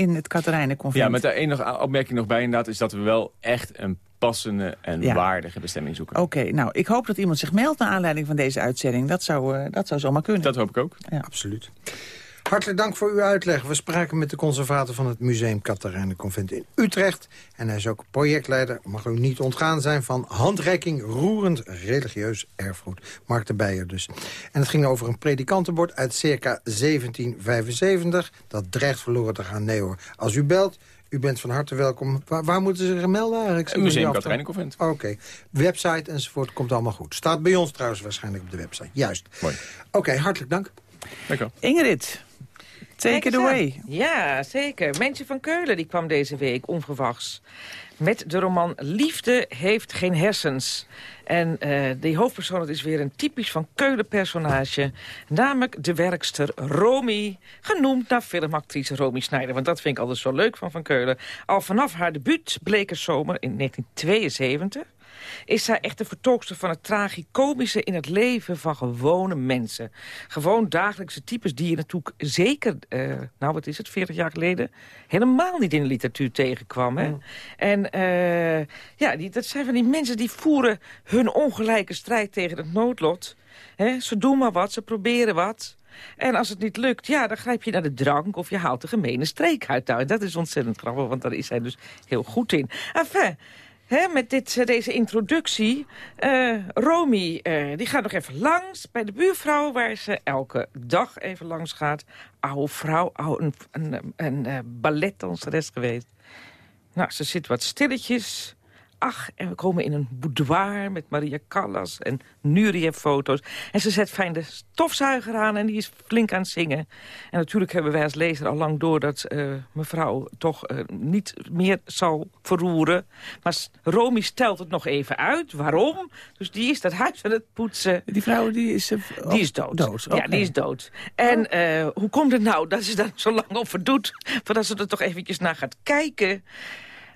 in het Katerijnenconvent. Ja, met daar één nog, opmerking nog bij inderdaad... is dat we wel echt een passende en Ja. waardige bestemming zoeken. Oké, nou, ik hoop dat iemand zich meldt naar aanleiding van deze uitzending. Dat zou, eh, dat zou zomaar kunnen. Dat hoop ik ook. Ja. Absoluut. Hartelijk dank voor uw uitleg. We spraken met de conservator van het Museum Katharijnen Convent in Utrecht. En hij is ook projectleider, mag u niet ontgaan zijn... van handreiking roerend religieus erfgoed. Mark de Beijer dus. En het ging over een predikantenbord uit circa 1775. Dat dreigt verloren te gaan. Nee hoor, als u belt... U bent van harte welkom. Waar, waar moeten ze zich melden eigenlijk? Het Museum Katharijnen Convent. Oké. Website enzovoort komt allemaal goed. Staat bij ons trouwens waarschijnlijk op de website. Juist. Mooi. Oké, hartelijk dank. Dank u wel. Ingrid, take it away. Ja, zeker. Mensje van Keulen die kwam deze week onverwachts. Met de roman Liefde heeft geen hersens. En eh, die hoofdpersoon is weer een typisch van Keulen personage. Namelijk de werkster Romy. Genoemd naar filmactrice Romy Schneider. Want dat vind ik altijd zo leuk van Van Keulen. Al vanaf haar debuut Blekerzomer in 1972 is zij echt de vertolkster van het tragicomische in het leven van gewone mensen. Gewoon dagelijkse types die je natuurlijk zeker, eh, nou wat is het, 40 jaar geleden, helemaal niet in de literatuur tegenkwam. Hè? En eh, ja, die, dat zijn van die mensen die voeren hun ongelijke strijd tegen het noodlot. Hè? Ze doen maar wat, ze proberen wat. En als het niet lukt, ja, dan grijp je naar de drank... of je haalt de gemene streek uit. Nou, en dat is ontzettend grappig, want daar is hij dus heel goed in. Enfin, Hè, met dit, eh, deze introductie. eh Romy, eh, die gaat nog even langs bij de buurvrouw... waar ze elke dag even langs gaat. Oude vrouw, een, een, een, eh, balletdanseres geweest. Nou, ze zit wat stilletjes. Ach, en we komen in een boudoir met Maria Callas en Nureyev-foto's. En ze zet fijn de stofzuiger aan en die is flink aan het zingen. En natuurlijk hebben wij als lezer al lang door dat eh, mevrouw toch eh, niet meer zal verroeren. Maar Romy stelt het nog even uit. Waarom? Dus die is dat huis aan het poetsen. Die vrouw die is, eh, Die is dood. dood, Ja, die is dood. En hoe komt het nou dat ze daar zo lang over doet... voordat ze er toch eventjes naar gaat kijken...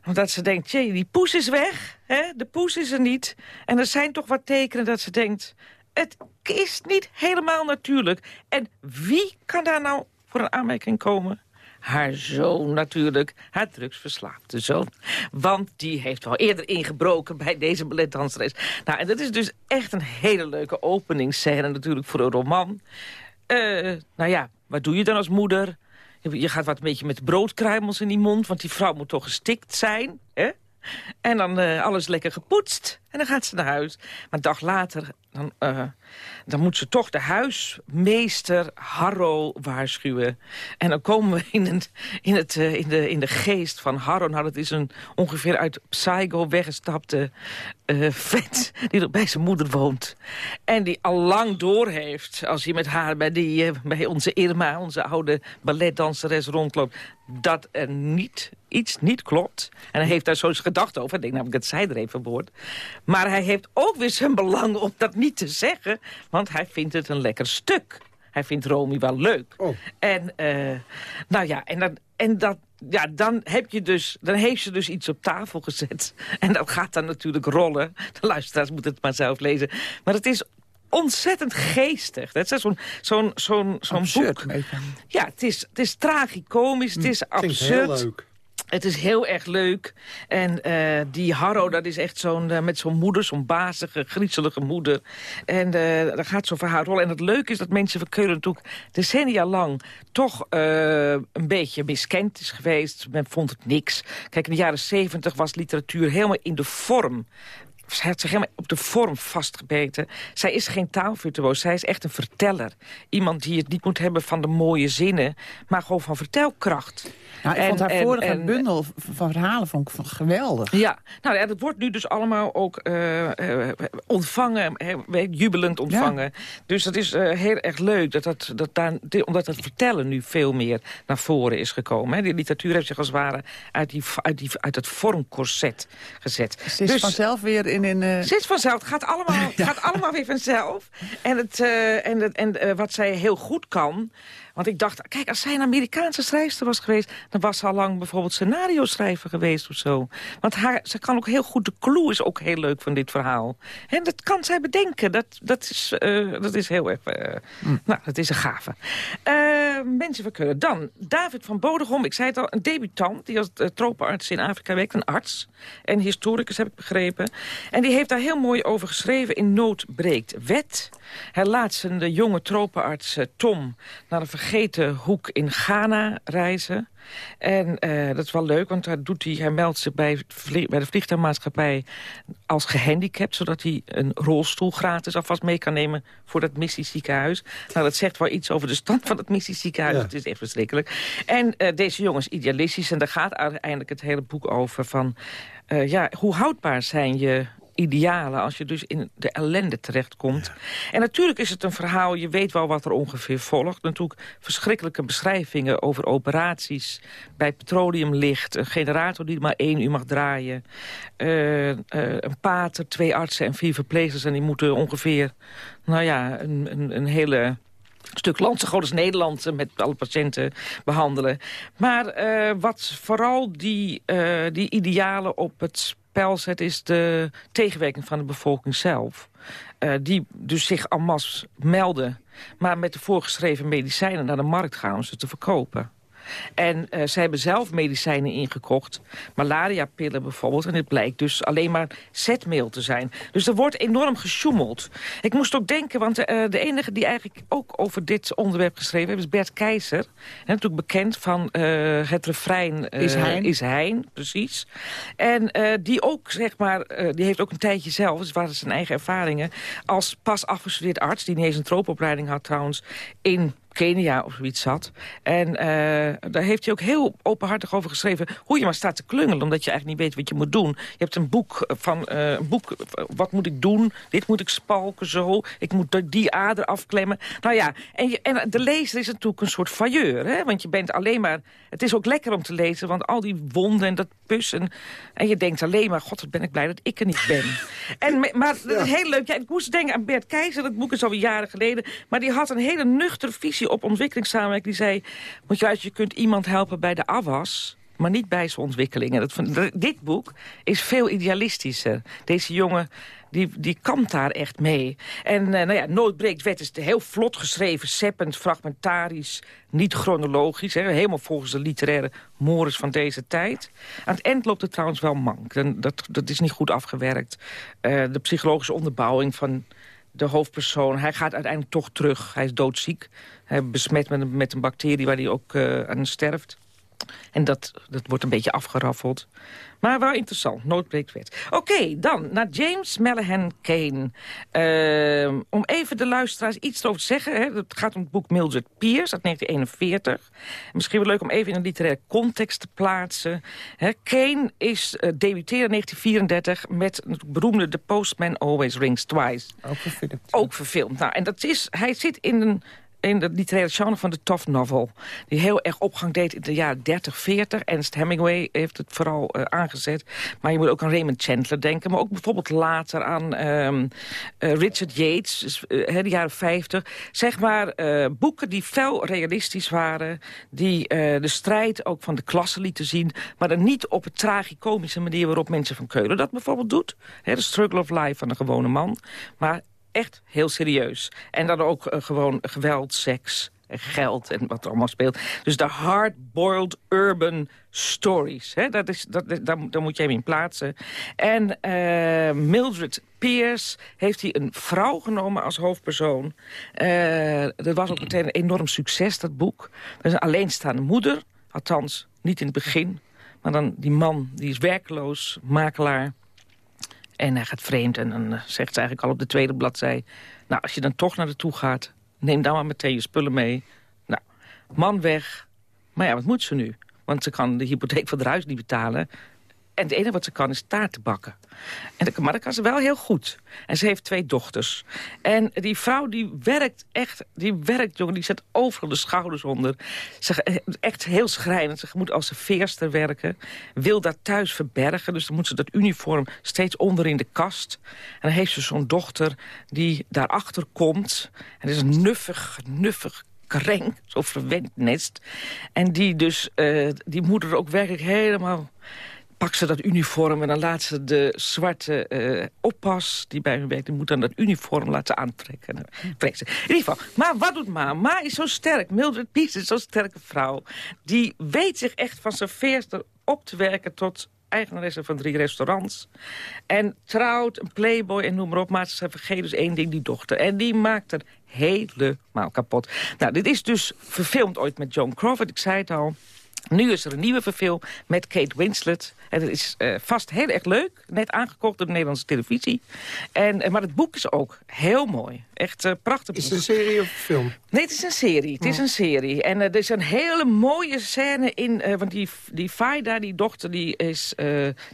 Omdat ze denkt, jee, die poes is weg. Hè? De poes is er niet. En er zijn toch wat tekenen dat ze denkt... het is niet helemaal natuurlijk. En wie kan daar nou voor een aanmerking komen? Haar zoon natuurlijk, haar drugsverslaafde zoon. Want die heeft wel eerder ingebroken bij deze balletdanseres. Nou, en dat is dus echt een hele leuke openingsscène natuurlijk voor een roman. Eh, nou ja, wat doe je dan als moeder? Je- gaat wat een beetje met broodkruimels in die mond... want die vrouw moet toch gestikt zijn, hè? En dan eh, alles lekker gepoetst. En dan gaat ze naar huis. Maar een dag later, dan, eh, dan moet ze toch de huismeester Harro waarschuwen. En dan komen we in, het, in, het, eh, in, de, in de geest van Harro. Nou, dat is een ongeveer uit Psycho weggestapte vet... die bij zijn moeder woont. En die al lang door heeft, als je met haar bij, die, bij onze Irma... onze oude balletdanseres rondloopt... dat er niet, iets niet klopt. En hij heeft daar zo eens gedacht over. Ik denk namelijk dat zij er even woord. Maar hij heeft ook weer zijn belang om dat niet te zeggen. Want hij vindt het een lekker stuk. Hij vindt Romy wel leuk. En, eh, nou ja, en, dan, en dat, ja, dan, heb je dus, dan heeft ze dus iets op tafel gezet. En dat gaat dan natuurlijk rollen. De luisteraars moeten het maar zelf lezen. Maar het is ontzettend geestig. Dat is zo'n zo'n zo'n zo'n boek. Ja, het is, het is tragicomisch, het is Klinkt absurd. heel leuk. Het is heel erg leuk. En eh, die Harro, dat is echt zo'n eh, met zo'n moeder, zo'n bazige, griezelige moeder. En eh daar gaat zo'n verhaal rollen. En het leuke is dat mensen van Keulen natuurlijk decennia lang toch een beetje miskend is geweest. Men vond het niks. Kijk, in de jaren zeventig was literatuur helemaal in de vorm zij had zich helemaal op de vorm vastgebeten. Zij is geen taalvirtuoos, zij is echt een verteller. Iemand die het niet moet hebben van de mooie zinnen... maar gewoon van vertelkracht. Nou, ik En- vond haar en- vorige en- bundel van verhalen vond ik geweldig. Ja, nou ja, dat wordt nu dus allemaal ook eh, eh, ontvangen, jubelend ontvangen. Dus dat is eh, heel erg leuk, dat dat, dat daar, omdat het vertellen nu veel meer naar voren is gekomen. Hè. Die literatuur heeft zich als het ware uit, die, uit, die, uit het vormcorset gezet. Ze is vanzelf weer in... in eh, Ze is vanzelf. Het gaat allemaal, het gaat allemaal weer vanzelf. En, het, eh, en, het, en eh, wat zij heel goed kan... Want ik dacht, kijk, als zij een Amerikaanse schrijfster was geweest... dan was ze al lang bijvoorbeeld scenario-schrijver geweest of zo. Want haar, ze kan ook heel goed... De clue is ook heel leuk van dit verhaal. En dat kan zij bedenken. Dat, dat, is, eh, dat is heel erg... eh, Nou, dat is een gave. Eh, mensen van Keulen. Dan David van Bodegom, ik zei het al, een debutant... die als uh, tropenarts in Afrika werkt, een arts. En historicus, heb ik begrepen. En die heeft daar heel mooi over geschreven in Nood breekt wet. Hij laat zijn de jonge tropenarts uh, Tom naar een vergeten hoek in Ghana reizen. En uh, dat is wel leuk, want daar doet hij, hij meldt zich bij, bij de vliegtuigmaatschappij als gehandicapt... zodat hij een rolstoel gratis alvast mee kan nemen voor dat missieziekenhuis. Nou, dat zegt wel iets over de stand van het missieziekenhuis. Ja. Het is echt verschrikkelijk. En uh, deze jongen is idealistisch en daar gaat uiteindelijk het hele boek over van... Uh, ja, hoe houdbaar zijn je idealen als je dus in de ellende terechtkomt. Ja. En natuurlijk is het een verhaal, je weet wel wat er ongeveer volgt. Natuurlijk verschrikkelijke beschrijvingen over operaties bij petroleumlicht. Een generator die maar één uur mag draaien. Uh, uh, een pater, twee artsen en vier verpleegsters. En die moeten ongeveer, nou ja, een, een, een hele stuk land, zo groot als Nederland, met alle patiënten behandelen. Maar uh, wat vooral die, uh, die idealen op het spel zet... is de tegenwerking van de bevolking zelf. Uh, die dus zich en melden, maar met de voorgeschreven medicijnen naar de markt gaan om ze te verkopen. En uh, ze hebben zelf medicijnen ingekocht. Malaria-pillen bijvoorbeeld. En het blijkt dus alleen maar zetmeel te zijn. Dus er wordt enorm gesjoemeld. Ik moest ook denken, want uh, de enige die eigenlijk ook over dit onderwerp geschreven heeft... is Bert Keizer. En natuurlijk bekend van uh, het refrein is, hein. is hein, precies. En die ook, zeg maar, die heeft ook een tijdje zelf... dus waren zijn eigen ervaringen... als pas afgestudeerd arts, die niet eens een tropenopleiding had trouwens... in Kenia of zoiets zat. En uh, daar heeft hij ook heel openhartig over geschreven... hoe je maar staat te klungelen, omdat je eigenlijk niet weet wat je moet doen. Je hebt een boek van, uh, een boek, wat moet ik doen? Dit moet ik spalken zo. Ik moet die ader afklemmen. Nou ja, en, je, en de lezer is natuurlijk een soort failleur. Hè? Want je bent alleen maar... Het is ook lekker om te lezen, want al die wonden en dat pus... En, en je denkt alleen maar, god, wat ben ik blij dat ik er niet ben. en, maar dat is heel leuk. Ja, ik moest denken aan Bert Keizer, dat boek is alweer jaren geleden. Maar die had een hele nuchtere visie op ontwikkelingssamenwerking. Die zei, moet je uit, je kunt iemand helpen bij de afwas maar niet bij zijn ontwikkelingen. Dat, dit boek is veel idealistischer. Deze jongen die, die kampt daar echt mee. En uh, nou ja, Nooit breekt wet is heel vlot geschreven, seppend, fragmentarisch, niet chronologisch. Helemaal volgens de literaire mores van deze tijd. Aan het eind loopt het trouwens wel mank. Dat, dat is niet goed afgewerkt. Uh, de psychologische onderbouwing van de hoofdpersoon, hij gaat uiteindelijk toch terug. Hij is doodziek. Hij besmet met een, met een bacterie waar hij ook uh, aan sterft. En dat, dat wordt een beetje afgeraffeld. Maar wel interessant, noodbreekt wet. Oké, okay, dan naar James Mallahan Kane. Uh, om even de luisteraars iets over te zeggen. Hè, het gaat om het boek Mildred Pierce uit 1941. Misschien wel leuk om even in een literaire context te plaatsen. Hè, Kane is uh, debuteerde in 1934 met het beroemde The Postman Always Rings Twice. Ook verfilmd. Ook verfilmd. Nou, en dat is, hij zit in een in het literaire van de tough novel. Die heel erg opgang deed in de jaren 30, 40. Ernst Hemingway heeft het vooral uh, aangezet. Maar je moet ook aan Raymond Chandler denken. Maar ook bijvoorbeeld later aan um, uh, Richard Yates, dus, uh, de jaren 50. Zeg maar boeken die fel realistisch waren. Die de strijd ook van de klasse lieten zien. Maar dan niet op het tragicomische manier waarop mensen van Keulen dat bijvoorbeeld doet. He, de struggle of life van een gewone man. Maar echt heel serieus. En dan ook uh, gewoon geweld, seks en geld en wat er allemaal speelt. Dus de hard-boiled urban stories. Hè? Dat is, dat, daar, moet je hem in plaatsen. En uh, Mildred Pierce heeft hij een vrouw genomen als hoofdpersoon. Dat was ook meteen een enorm succes, dat boek. Dat is een alleenstaande moeder. Althans, niet in het begin. Maar dan die man, die is werkloos, makelaar. En hij gaat vreemd en dan zegt ze eigenlijk al op de tweede bladzij... nou, als je dan toch naar toe gaat, neem dan maar meteen je spullen mee. Nou, man weg. Maar ja, wat moet ze nu? Want ze kan de hypotheek van het huis niet betalen. En het enige wat ze kan is taarten bakken. En dat, maar dat kan ze wel heel goed. En ze heeft twee dochters. En die vrouw die werkt echt, die werkt, jongen, die zet overal de schouders onder. Ze, echt heel schrijnend. Ze moet als veerster werken. Wil dat thuis verbergen. Dus dan moet ze dat uniform steeds onder in de kast. En dan heeft ze zo'n dochter die daarachter komt. En is een nuffig, nuffig kreng, zo verwend nest. En die dus, uh, die moeder ook werkelijk helemaal pakt ze dat uniform en dan laat ze de zwarte eh, oppas die bij hun werkt... die moet dan dat uniform laten aantrekken. Ze. In ieder geval, maar wat doet Ma? Ma is zo sterk. Mildred Pierce is zo'n sterke vrouw. Die weet zich echt van zijn veerste op te werken tot eigenaresse van drie restaurants. En trouwt, een playboy en noem maar op. Maar ze vergeet dus één ding, die dochter. En die maakt er helemaal kapot. Nou, dit is dus verfilmd ooit met Joan Crawford. Ik zei het al. Nu is er een nieuwe verfilm met Kate Winslet. En dat is eh, vast heel erg leuk. Net aangekocht op de Nederlandse televisie. En, eh, maar het boek is ook heel mooi. Echt uh, prachtig Is het een serie of een film? Nee, het is een serie. Het is een serie. En er is een hele mooie scène in... want die, die Faida, die dochter, die, is,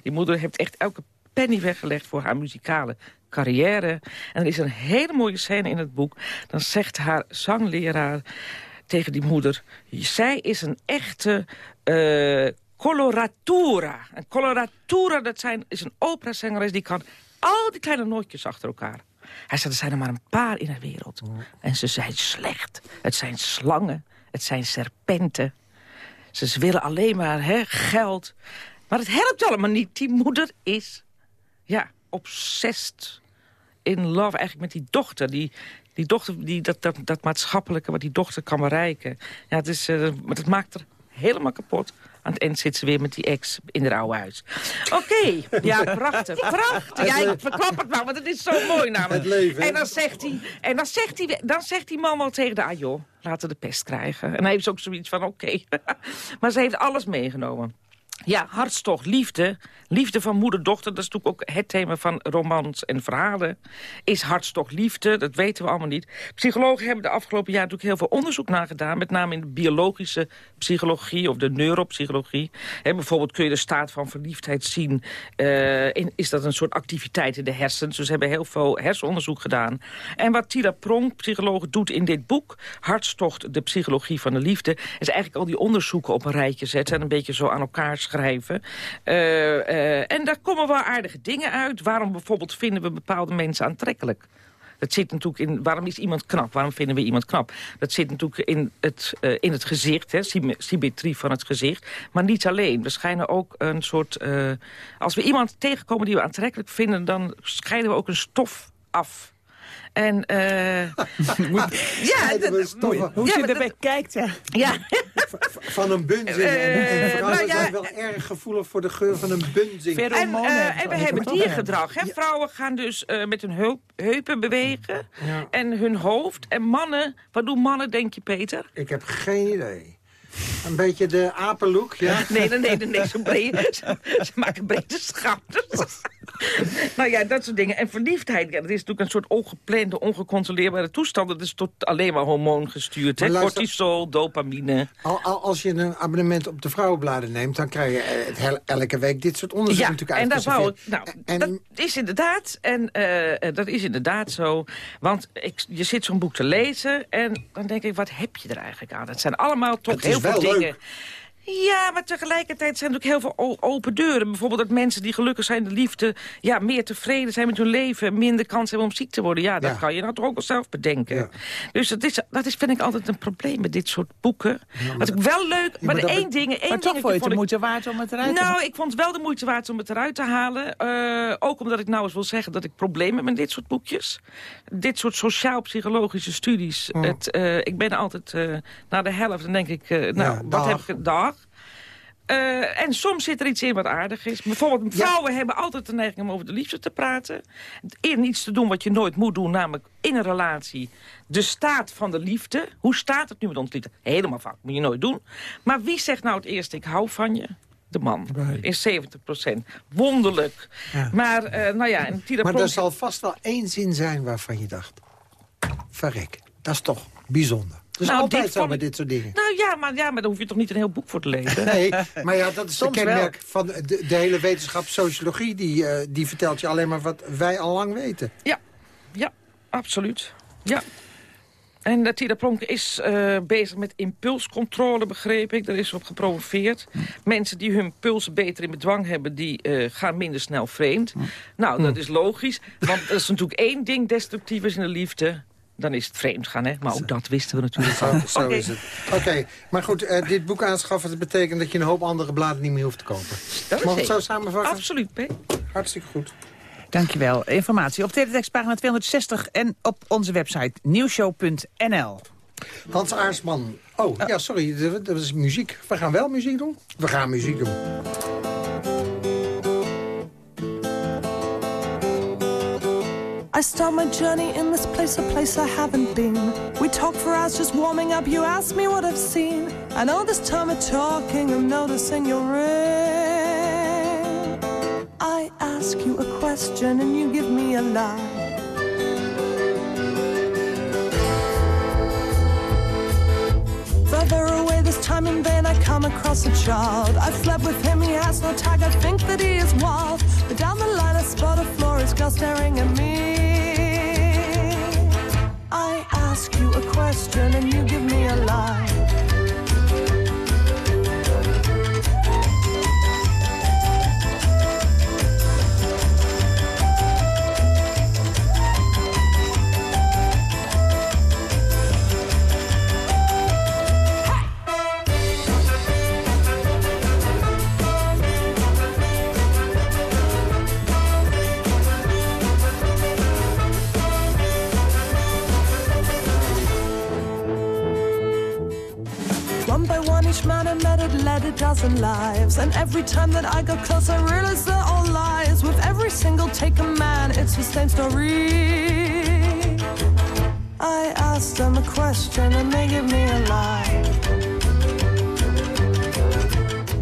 die moeder heeft echt elke penny weggelegd voor haar muzikale carrière. En er is een hele mooie scène in het boek. Dan zegt haar zangleraar tegen die moeder... zij is een echte uh, coloratura. Een coloratura, dat zijn, is een operazangeres... die kan al die kleine nootjes achter elkaar. Hij zei, er zijn er maar een paar in de wereld. En ze zijn slecht. Het zijn slangen, het zijn serpenten. Ze willen alleen maar hè, geld. Maar het helpt allemaal niet. Die moeder is, ja, obsessed in love eigenlijk met die dochter. Die, die dochter, die, dat, dat, dat maatschappelijke wat die dochter kan bereiken. Ja, het, is, uh, het maakt er helemaal kapot. Aan het eind zit ze weer met die ex in haar oude huis. Oké, ja, prachtig. Prachtig. Ja, ik verklap het maar, want het is zo mooi namelijk. Het leven, en dan zegt hij, en dan zegt hij, dan zegt die man wel tegen de ah joh, laten de pest krijgen. En hij heeft ook zoiets van, oké. maar ze heeft alles meegenomen. Ja, hartstocht, liefde. Liefde van moeder-dochter, dat is natuurlijk ook het thema van romans en verhalen. Is hartstocht liefde, dat weten we allemaal niet. Psychologen hebben de afgelopen jaar natuurlijk heel veel onderzoek naar gedaan. Met name in de biologische psychologie of de neuropsychologie. He, bijvoorbeeld kun je de staat van verliefdheid zien. In, is dat een soort activiteit in de hersens. Dus ze hebben heel veel hersenonderzoek gedaan. En wat Tila Pronk, psycholoog, doet in dit boek... Hartstocht, de psychologie van de liefde... is eigenlijk al die onderzoeken op een rijtje zetten... en een beetje zo aan elkaar schrijven. Uh, uh, en daar komen wel aardige dingen uit. Waarom bijvoorbeeld vinden we bepaalde mensen aantrekkelijk? Dat zit natuurlijk in, waarom is iemand knap? Waarom vinden we iemand knap? Dat zit natuurlijk in het, uh, in het gezicht, hè, symmetrie van het gezicht. Maar niet alleen. We schijnen ook een soort... Als we iemand tegenkomen die we aantrekkelijk vinden... dan scheiden we ook een stof af. En, uh, ja, hoe je erbij kijkt, ja. ja. Van een bunzing. Uh, en vrouwen nou ja, zijn wel erg gevoelig voor de geur van een bunzing. En, uh, en we hebben diergedrag. Hè? Vrouwen gaan dus met hun heup, heupen bewegen. Ja. En hun hoofd. En mannen, wat doen mannen, denk je, Peter? Ik heb geen idee. Een beetje de apenlook, ja? Nee, nee, nee, nee zo breed, ze, ze, maken brede schouders. nou ja, dat soort dingen. En verliefdheid, ja, dat is natuurlijk een soort ongeplande, ongecontroleerbare toestand. Dat is tot alleen maar hormoon gestuurd. Hè? Cortisol, dopamine. Al, al, als je een abonnement op de vrouwenbladen neemt... dan krijg je het elke week dit soort onderzoek ja, natuurlijk en daar wou ik, nou, en, dat is inderdaad, en uh, dat is inderdaad zo. Want ik, je zit zo'n boek te lezen en dan denk ik, wat heb je er eigenlijk aan? Het zijn allemaal toch heel veel dingen. Leuk. Ja, maar tegelijkertijd zijn er ook heel veel open deuren. Bijvoorbeeld dat mensen die gelukkig zijn, de liefde... ja, meer tevreden zijn met hun leven... minder kans hebben om ziek te worden. Ja, dat ja. kan je nou toch ook wel zelf bedenken. Ja. Dus dat, is, dat is, vind ik altijd een probleem met dit soort boeken. Ja, Wat ik wel leuk... maar, maar één ding... Één maar toch vond je het de moeite waard om het eruit te Nou, ik vond het wel de moeite waard om het eruit te halen. Uh, ook omdat ik nou eens wil zeggen dat ik problemen heb met dit soort boekjes. Dit soort sociaal-psychologische studies. Oh. Het, uh, ik ben altijd uh, na de helft, dan denk ik... nou, wat heb ik... Dag. Uh, en soms zit er iets in wat aardig is. Bijvoorbeeld, vrouwen ja. hebben altijd de neiging om over de liefde te praten. In iets te doen wat je nooit moet doen, namelijk in een relatie. De staat van de liefde. Hoe staat het nu met ons liefde? Helemaal vaak, moet je nooit doen. Maar wie zegt nou het eerst, ik hou van je? De man. Right. In 70 procent. Wonderlijk. Ja. Maar, uh, nou ja... En maar er zal vast wel één zin zijn waarvan je dacht... Verrek, dat is toch bijzonder. Dus nou, altijd zo met dit soort dingen. Nou ja maar, ja, maar daar hoef je toch niet een heel boek voor te lezen? nee, maar ja, dat is het kenmerk wel. van de, de, hele wetenschap sociologie. Die, uh, die vertelt je alleen maar wat wij al lang weten. Ja, ja, absoluut. Ja. En uh, Tida Pronk is uh, bezig met impulscontrole, begreep ik. Daar is op gepromoveerd. Hm. Mensen die hun pulsen beter in bedwang hebben... die uh, gaan minder snel vreemd. Hm. Nou, dat hm. is logisch. Want er is natuurlijk één ding destructief is in de liefde dan is het vreemd gaan, hè? Maar ook dat wisten we natuurlijk Zo, al. zo Oké. is het. Oké, maar goed, eh, dit boek aanschaffen... dat betekent dat je een hoop andere bladen niet meer hoeft te kopen. Dat is Mag het zo samenvatten? Absoluut, P. Hartstikke goed. Dankjewel. Informatie op teletextpagina 260 en op onze website nieuwshow.nl. Hans Aarsman. Oh, ja, sorry, dat dat is muziek. We gaan wel muziek doen? We gaan muziek doen. I start my journey in this place, a place I haven't been. We talk for hours just warming up, you ask me what I've seen. And all this time of talking, I'm noticing your ring. I ask you a question and you give me a lie. Further away this time in vain, I come across a child. I fled with him, he has no tag, I think that he is wild. But down the line, I spot a florist girl staring at me. I ask you a question and you give me a lie. Every time that I got close, I realized they're all lies. With every single take a man, it's the same story. I asked them a question and they give me a lie.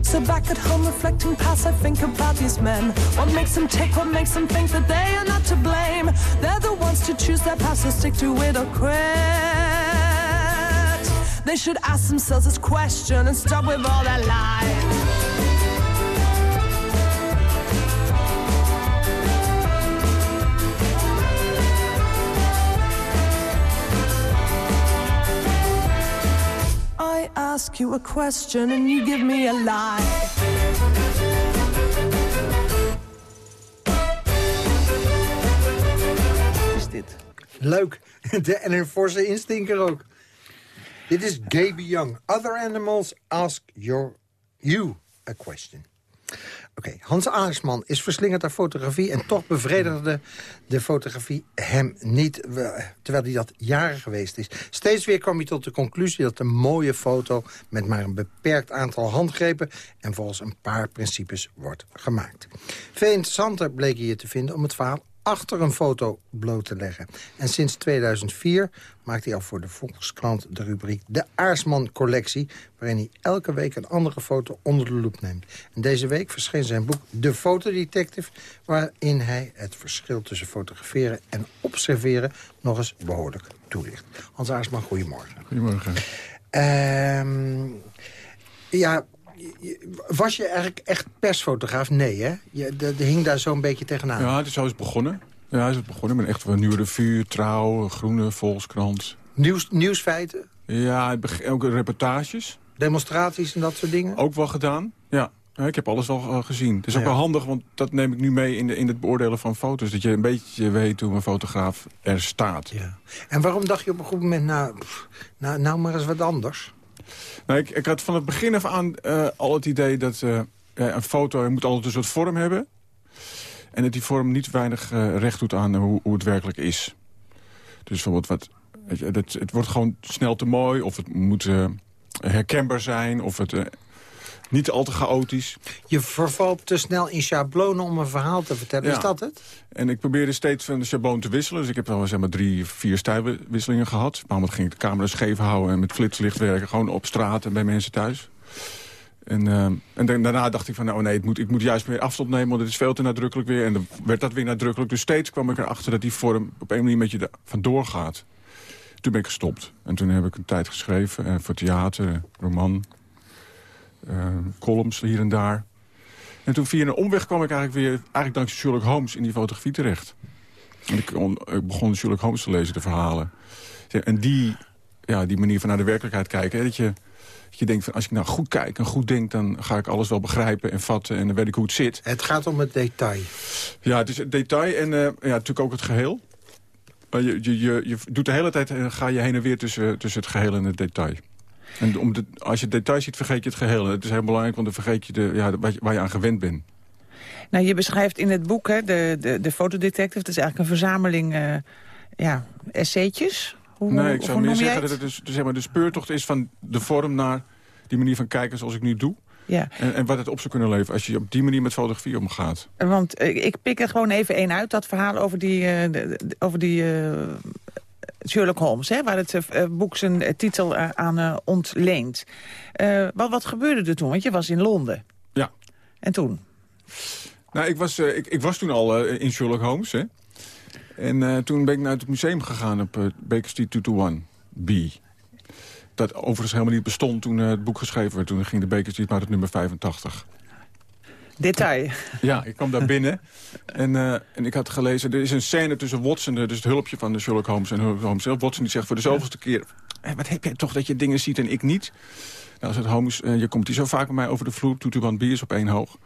So back at home, reflecting past, I think about these men. What makes them tick? What makes them think that they are not to blame? They're the ones to choose their past, to stick to it or quit. They should ask themselves this question and stop with all their lying. Ask you a question and you give me a lie. Is dit? Leuk. De, en instinker ook. Dit is Gaby Young. Other animals ask your, you a question. Oké, Hans Aarsman is verslingerd aan fotografie... en toch bevredigde de fotografie hem niet... terwijl hij dat jaren geweest is. Steeds weer kwam hij tot de conclusie dat een mooie foto... met maar een beperkt aantal handgrepen... en volgens een paar principes wordt gemaakt. Veel interessanter bleek hier te vinden om het verhaal achter een foto bloot te leggen. En sinds 2004 maakt hij al voor de Volkskrant de rubriek De Aarsman-collectie... waarin hij elke week een andere foto onder de loep neemt. En deze week verscheen zijn boek De Fotodetective... waarin hij het verschil tussen fotograferen en observeren... nog eens behoorlijk toelicht. Hans Aarsman, goedemorgen. Goedemorgen. Ehm, ja, was je eigenlijk echt persfotograaf? Nee, hè? Je, de hing daar zo'n beetje tegenaan. Ja, het is zo is begonnen. Ja, is het begonnen. Ik ben echt van Nieuwe Revue, Trouw, Groene, Volkskrant. Nieuws, nieuwsfeiten? Ja, ook reportages. Demonstraties en dat soort dingen? Ook wel gedaan, ja. Ik heb alles wel eh, gezien. Het is ook Ja. wel handig, want dat neem ik nu mee in, de, in het beoordelen van foto's. Dat je een beetje weet hoe een fotograaf er staat. Ja. En waarom dacht je op een goed moment, nou, pff, nou, nou maar eens wat anders? Nou, ik, ik had van het begin af aan eh, al het idee dat eh, een foto moet altijd een soort vorm hebben. En dat die vorm niet weinig eh, recht doet aan hoe, hoe het werkelijk is. Dus bijvoorbeeld, wat, dat, het wordt gewoon snel te mooi. Of het moet herkenbaar zijn. Of het niet al te chaotisch. Je vervalt te snel in schablonen om een verhaal te vertellen. Ja. Is dat het? En ik probeerde steeds van de schabloon te wisselen. Dus ik heb wel zeg maar, drie, vier stijlwisselingen gehad. Op een moment ging ik de camera scheef houden en met flitslicht werken. Gewoon op straat en bij mensen thuis. En, eh, en daarna dacht ik van, nou nee, het moet, ik moet juist meer afstand nemen... want het is veel te nadrukkelijk weer. En dan werd dat weer nadrukkelijk. Dus steeds kwam ik erachter dat die vorm op een manier met je er vandoor gaat. Toen ben ik gestopt. En toen heb ik een tijd geschreven eh, voor theater, roman... eh, columns hier en daar. En toen via een omweg kwam ik eigenlijk weer... eigenlijk dankzij Sherlock Holmes in die fotografie terecht. En ik, on- ik begon Sherlock Holmes te lezen, de verhalen. En die, ja, die manier van naar de werkelijkheid kijken... Hè, dat, je, dat je denkt, van, als ik nou goed kijk en goed denk... dan ga ik alles wel begrijpen en vatten en dan weet ik hoe het zit. Het gaat om het detail. Ja, het is het detail en eh, ja, natuurlijk ook het geheel. Maar je, je, je, je doet de hele tijd, eh, ga je heen en weer tussen, tussen het geheel en het detail. En om de, als je het detail ziet, vergeet je het geheel. Het is heel belangrijk, want dan vergeet je, de, ja, waar, je, waar je aan gewend bent. Nou, je beschrijft in het boek hè, de, de, de fotodetective. Het is eigenlijk een verzameling uh, ja, essaytjes. Hoe, nee, ik zou meer zeggen dat het dus, zeg maar, de speurtocht is van de vorm naar die manier van kijken zoals ik nu doe. Ja. En, en wat het op zou kunnen leveren als je op die manier met fotografie omgaat. Want eh, ik pik er gewoon even één uit, dat verhaal over die, eh, de- over die Sherlock Holmes... Hè, waar het eh, boek zijn eh, titel eh, aan eh, ontleent. Eh, wat, wat gebeurde er toen? Want je was in Londen. Ja. En toen? Nou, ik was, eh, ik, ik was toen al eh, in Sherlock Holmes, hè. En eh, toen ben ik naar het museum gegaan op eh, Baker Street 221 B. Dat overigens helemaal niet bestond toen eh, het boek geschreven werd. Toen ging de Baker Street naar het nummer 85. Detail. Ja, ik kwam daar binnen en, eh, en ik had gelezen... er is een scène tussen Watson, dus het hulpje van de Sherlock Holmes... en Sherlock Holmes zelf. Watson die zegt voor de zoveelste keer... "Eh, wat heb jij toch dat je dingen ziet en ik niet? Nou, zegt Holmes, eh, je komt hier zo vaak bij mij over de vloer... toet u want bier is op één hoog.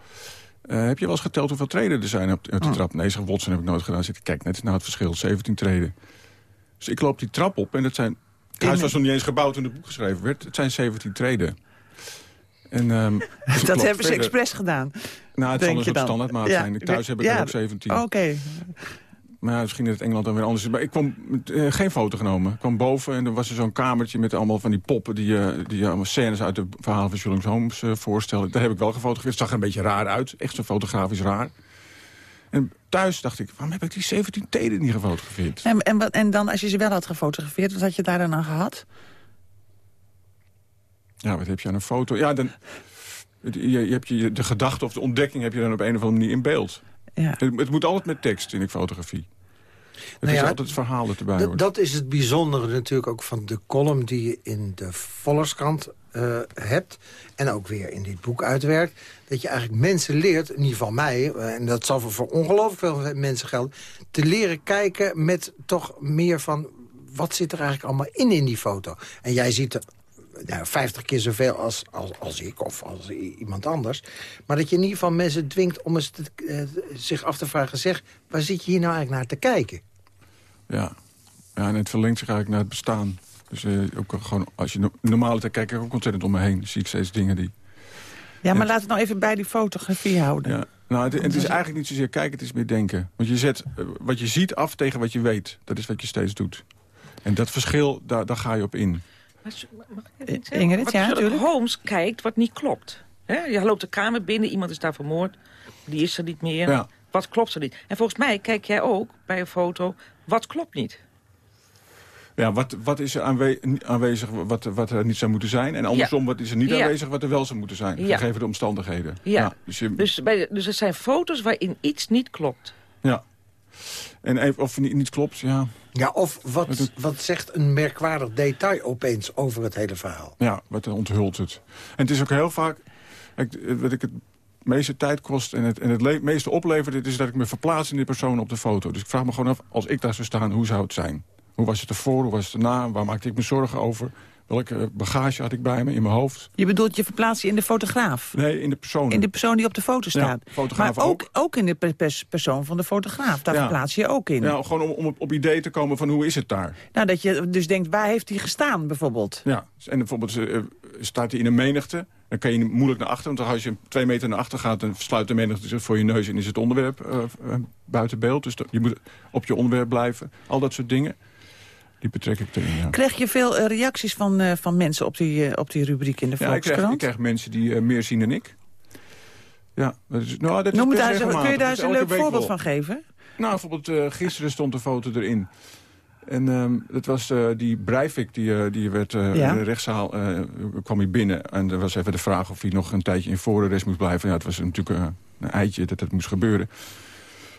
Heb je wel eens geteld hoeveel treden er zijn op, op de trap? Nee, zegt Watson, heb ik nooit gedaan. Hij, kijk, net nou het verschil, 17 treden. Dus ik loop die trap op en het zijn... Het huis was nog niet eens gebouwd toen het boek geschreven werd. Het zijn 17 treden. En, ehm, dus dat hebben ze expres gedaan. Nou, het zal denk een standaardmaat Ja. zijn. Thuis heb ik Ja, er ook 17. Oké. Maar ja, misschien in het Engeland dan weer anders is. Maar ik kwam eh, geen foto genomen. Ik kwam boven en er was er zo'n kamertje met allemaal van die poppen... die, eh, die allemaal scènes uit de verhalen van Sherlock Holmes eh, voorstellen. Daar heb ik wel gefotografeerd. Het zag er een beetje raar uit. Echt zo fotografisch raar. En thuis dacht ik, waarom heb ik die 17 teden niet gefotografeerd? En, en, en dan, als je ze wel had gefotografeerd, wat had je daar dan aan gehad? Ja, wat heb je aan een foto? Ja, dan... Je, je hebt je, de gedachte of de ontdekking heb je dan op een of andere manier in beeld. Ja. Het, het moet altijd met tekst, in ik fotografie. Het Nou is ja, altijd het verhaal dat erbij. Dat is het bijzondere natuurlijk ook van de column die je in de Volkskrant eh, hebt. En ook weer in dit boek uitwerkt. Dat je eigenlijk mensen leert, in ieder geval mij... eh, en dat zal voor, voor ongelooflijk veel mensen gelden... te leren kijken met toch meer van... wat zit er eigenlijk allemaal in in die foto? En jij ziet er nou, 50 keer zoveel als, als, als ik of als iemand anders. Maar dat je in ieder geval mensen dwingt om eens te, eh, zich af te vragen... zeg, waar zit je hier nou eigenlijk naar te kijken? Ja. ja, en het verlengt zich eigenlijk naar het bestaan. Dus eh, ook gewoon, als je no normaal tijd kijk ik ook ontzettend om me heen. zie ik steeds dingen die... Ja, maar laten we het nou even bij die fotografie houden. Ja. Nou, het, het is eigenlijk niet zozeer kijken, het is meer denken. Want je zet eh, wat je ziet af tegen wat je weet. Dat is wat je steeds doet. En dat verschil, daar, daar ga je op in. Mag ik Eh, Ingrid, Wat ja, Sherlock tuurlijk. Holmes kijkt wat niet klopt. Hè? Je loopt de kamer binnen, iemand is daar vermoord. Die is er niet meer. Ja. Wat klopt er niet? En volgens mij kijk jij ook bij een foto, wat klopt niet? Ja, wat, wat is er aanwe- aanwezig wat, wat er niet zou moeten zijn? En andersom, wat is er niet Ja. aanwezig wat er wel zou moeten zijn? Ja. Gegeven de omstandigheden. Ja. dus, je, Dus, bij, de- dus er zijn foto's waarin iets niet klopt. ja. En even, of niet, niet klopt, ja. Ja, of wat, wat zegt een merkwaardig detail opeens over het hele verhaal? Ja, wat onthult het. En het is ook heel vaak... wat ik het meeste tijd kost en het, en het meeste oplevert... het is dat ik me verplaats in die persoon op de foto. Dus ik vraag me gewoon af, als ik daar zou staan, hoe zou het zijn? Hoe was het ervoor, hoe was het erna? Waar maakte ik me zorgen over? Welke bagage had ik bij me in mijn hoofd? Je bedoelt je verplaatst je in de fotograaf? Nee, in de persoon. In de persoon die op de foto staat. Ja, fotograaf maar ook, ook in de per- pers- persoon van de fotograaf. Daar Ja. verplaats je je ook in. Ja, gewoon om, om op, idee te komen van hoe is het daar? Nou, dat je dus denkt, waar heeft hij gestaan bijvoorbeeld? Ja, en bijvoorbeeld eh, staat hij in een menigte... dan kan je moeilijk naar achter, want als je twee meter naar achter gaat... dan sluit de menigte zich voor je neus en is het onderwerp eh, eh, buiten beeld. Dus dat- je moet op je onderwerp blijven. Al dat soort dingen, die betrek ik erin, ja. Krijg je veel eh, reacties van, eh, van mensen op die, eh, op die rubriek in de Ja, ik krijg, Volkskrant? ik krijg mensen die meer zien dan ik. Ja, dat is, nou, dat Noem daar kun je daar eens een leuk voorbeeld wel. van geven? Nou, bijvoorbeeld gisteren stond een foto erin. En ehm, dat was die Breivik, die, die werd Ja. in de rechtszaal, kwam hij binnen. En er was even de vraag of hij nog een tijdje in voorarrest moest blijven. Ja, het was natuurlijk een eitje dat dat moest gebeuren.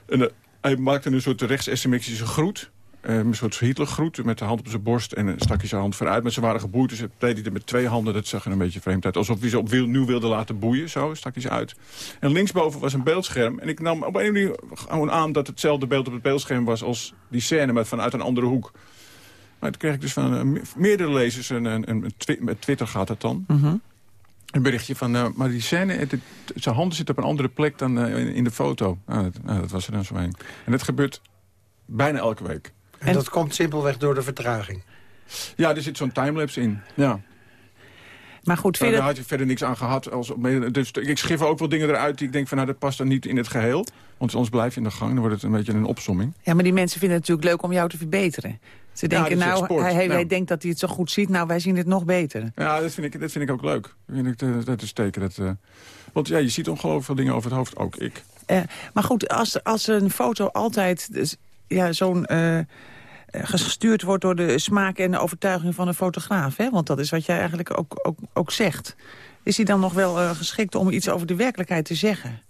En hij maakte een soort rechts-extremistische groet. Eh, een soort Hitlergroet met de hand op zijn borst. En dan stak hij zijn hand vooruit. Maar ze waren geboeid, dus deed hij het met twee handen. Dat zag er een beetje vreemd uit. Alsof hij ze op wil, nu wilde laten boeien. Zo stak hij ze uit. En linksboven was een beeldscherm. En ik nam op een manier gewoon aan dat hetzelfde beeld op het beeldscherm was... als die scène, maar vanuit een andere hoek. Maar toen kreeg ik dus van eh, me- meerdere lezers... een, een, een, twi- met Twitter gaat het dan... Mhm. Een berichtje van, eh, maar die scène, het, het- zijn handen zitten op een andere plek dan eh, in, in de foto. Nou dat, nou, dat was er dan zo een. En dat gebeurt bijna elke week. En, dat komt simpelweg door de vertraging? Ja, er zit zo'n timelapse in. Ja. Maar goed, Nou, je daar had je verder niks aan gehad. Als, dus ik schif ook wel dingen eruit die ik denk van nou, dat past dan niet in het geheel. Want anders blijf je in de gang, dan wordt het een beetje een opsomming. Ja, maar die mensen vinden het natuurlijk leuk om jou te verbeteren. Ze denken, nou, hij, denkt dat hij het zo goed ziet. Nou, wij zien het nog beter. Ja, dat vind ik, dat vind ik ook leuk. Dat vind ik, eh, dat is teken. Dat, eh, want ja, je ziet ongelooflijk veel dingen over het hoofd, ook ik. Eh, maar goed, als, als een foto altijd dus, ja, zo'n... gestuurd wordt door de smaak en de overtuiging van een fotograaf. Hè? Want dat is wat jij eigenlijk ook, ook, ook zegt. Is hij dan nog wel eh, geschikt om iets over de werkelijkheid te zeggen?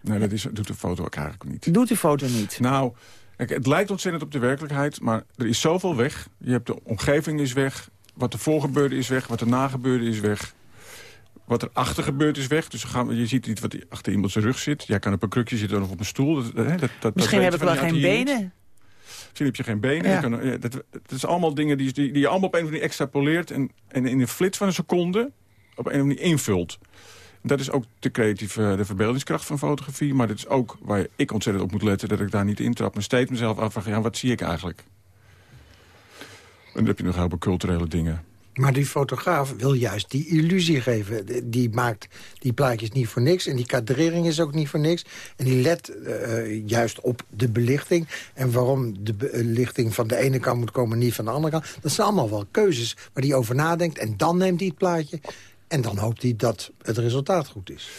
Nee, dat is, doet de foto ook eigenlijk niet. Doet die foto niet? Nou, kijk, het lijkt ontzettend op de werkelijkheid, maar er is zoveel weg. Je hebt de omgeving is weg, wat er voor gebeurde is weg, wat er na gebeurde is weg. Wat er achter gebeurd is weg. Dus gaan we, je ziet niet wat achter iemand zijn rug zit. Jij kan op een krukje zitten of op een stoel. Dat, dat, Misschien weet heb je ik wel geen autoriteit. Misschien heb je geen benen. Ja. Je kan, ja, dat, dat is allemaal dingen die, die, die je allemaal op een of andere manier extrapoleert... en, en in een flits van een seconde op een of andere manier invult. Dat is ook de creatieve de verbeeldingskracht van fotografie. Maar dat is ook waar ik ontzettend op moet letten... dat ik daar niet intrap. Maar steeds mezelf afvraag, ja, wat zie ik eigenlijk? En dan heb je nog heel veel culturele dingen. Maar die fotograaf wil juist die illusie geven. Die maakt die plaatjes niet voor niks. En die kadrering is ook niet voor niks. En die let eh, juist op de belichting. En waarom de belichting van de ene kant moet komen... niet van de andere kant. Dat zijn allemaal wel keuzes waar hij over nadenkt. En dan neemt hij het plaatje. En dan hoopt hij dat het resultaat goed is.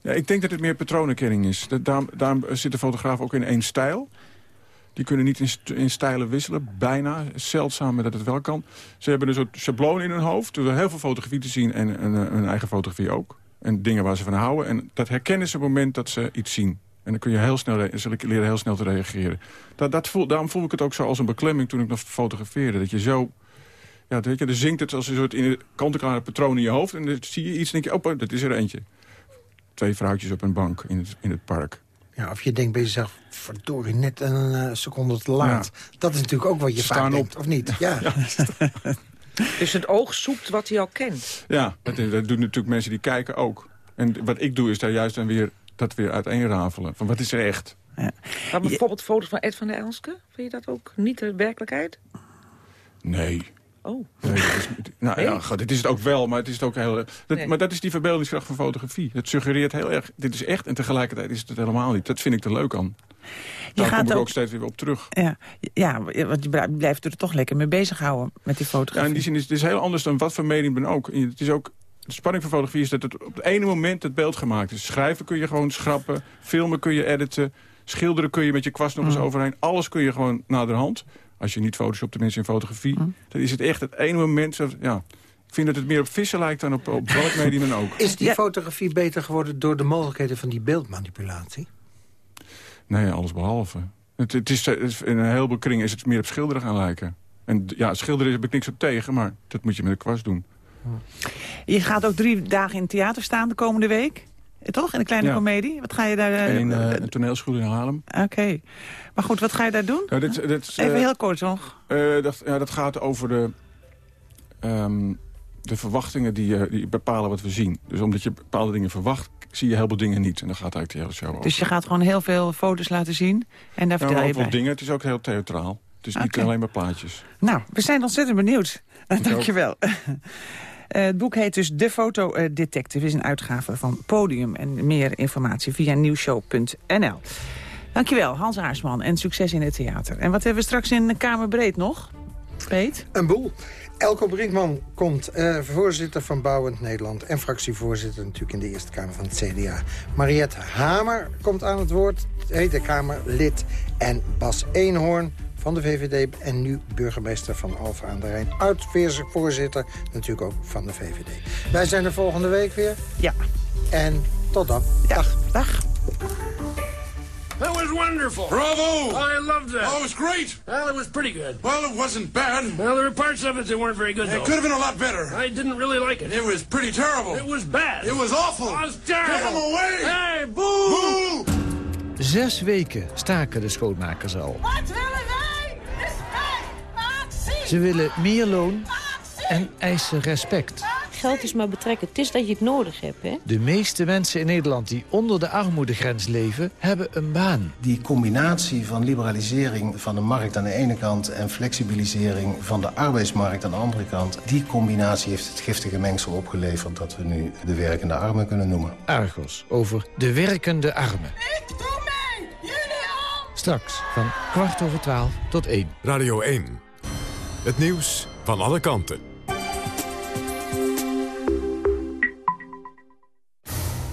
Ja, ik denk dat het meer patroonherkenning is. Daarom, daarom zit de fotograaf ook in één stijl. Die kunnen niet in, in stijlen wisselen, bijna. Zeldzaam dat het wel kan. Ze hebben een soort schabloon in hun hoofd. Zijn heel veel fotografie te zien en, en eh, hun eigen fotografie ook. En dingen waar ze van houden. En dat herkennen ze op het moment dat ze iets zien. En dan kun je heel snel, leren heel snel te reageren. Dat, dat voel, daarom voel ik het ook zo als een beklemming toen ik nog fotografeerde. Dat je zo... Ja, weet je, dan zinkt het als een soort kant-en-klare patroon in je hoofd. En dan zie je iets en denk je, oh, dat is er eentje. Twee vrouwtjes op een bank in in het park. Ja, of je denkt bij jezelf, verdorie, net een eh, seconde te laat. Dat is natuurlijk ook wat je Ze vaak staan denkt, op. of niet? Ja. Dus het oog zoekt wat hij al kent. Ja, dat, dat doen natuurlijk mensen die kijken ook. En wat ik doe is daar juist dan weer dat weer uiteenrafelen. Van wat is er echt? Maar bijvoorbeeld foto's van Ed van der Elske, vind je dat ook niet de werkelijkheid? Nee. Oh. Nee, dat is, nou Nee? ja, god, dit is het ook wel, maar het is het ook heel... Dat, Nee. Maar dat is die verbeeldingskracht van fotografie. Het suggereert heel erg, dit is echt en tegelijkertijd is het het helemaal niet. Dat vind ik er leuk aan. Daar gaat kom ik ook- ook steeds weer op terug. Ja, ja, want je blij- blijft er toch lekker mee bezighouden met die Ja, fotografie. in die zin is het is heel anders dan wat voor medium dan ook. Het is ook de spanning van fotografie is dat het op het ene moment het beeld gemaakt is. Schrijven kun je gewoon schrappen, filmen kun je editen... schilderen kun je met je kwast nog eens overheen. Alles kun je gewoon naderhand. Als je niet photoshopt, tenminste in fotografie. Dan is het echt het ene moment... Zo, ja, ik vind dat het meer op vissen lijkt dan op, op welk medium dan ook. Is die fotografie beter geworden door de mogelijkheden van die beeldmanipulatie? Nee, alles behalve. Het, het is, in een heleboel kringen is het meer op schilderen gaan lijken. En ja, schilderen heb ik niks op tegen, maar dat moet je met de kwast doen. Je gaat ook drie dagen in het theater staan de komende week. Toch? In de kleine Ja. comedie? Wat ga je daar... eh, in eh, eh, een toneelschool in Haarlem. Oké. Maar goed, wat ga je daar doen? Nou, dit, dit, is, Even heel kort nog. eh, dat, ja, dat gaat over de, ehm, de verwachtingen die, die bepalen wat we zien. Dus omdat je bepaalde dingen verwacht, zie je heel veel dingen niet. En dan gaat eigenlijk de hele show over. Dus je gaat gewoon heel veel foto's laten zien. En daar Ja, vertel je ook wel bij. dingen. Het is ook heel theatraal. Het is niet alleen maar plaatjes. Nou, we zijn ontzettend benieuwd. Dankjewel. Eh, het boek heet dus De Foto eh, Detective. is een uitgave van Podium. En meer informatie via nieuwshow.nl. Dankjewel, Hans Aarsman. En succes in het theater. En wat hebben we straks in de Kamerbreed nog? Peet? Een boel. Elko Brinkman komt, eh, voorzitter van Bouwend Nederland... en fractievoorzitter natuurlijk in de Eerste Kamer van het CDA. Mariette Hamer komt aan het woord, Tweede Kamerlid. En Bas Eenhoorn van de VVD en nu burgemeester van Alphen aan de Rijn. Oud-voorzitter natuurlijk ook van de VVD. Wij zijn er volgende week weer. Ja. En tot dan. Dag. Dag. That was wonderful. Bravo! I loved that. Oh, it was great. Well, it was pretty good. Well, it wasn't bad. Well, there were parts of it that weren't very good, It though. could have been a lot better. I didn't really like it. It was pretty terrible. It was bad. It was awful. It was terrible. Get him away! Hey, boo! Boo! Zes weken staken de schoonmakers al. Wat willen wij? Ze willen meer loon en eisen respect. geld is maar betrekken. Het is dat je het nodig hebt, hè? De meeste mensen in Nederland die onder de armoedegrens leven, hebben een baan. Die combinatie van liberalisering van de markt aan de ene kant... en flexibilisering van de arbeidsmarkt aan de andere kant... die combinatie heeft het giftige mengsel opgeleverd... dat we nu de werkende armen kunnen noemen. Argos, over de werkende armen. Ik doe mee! Jullie al! Straks van kwart over twaalf tot één. Radio 1. Het nieuws van alle kanten.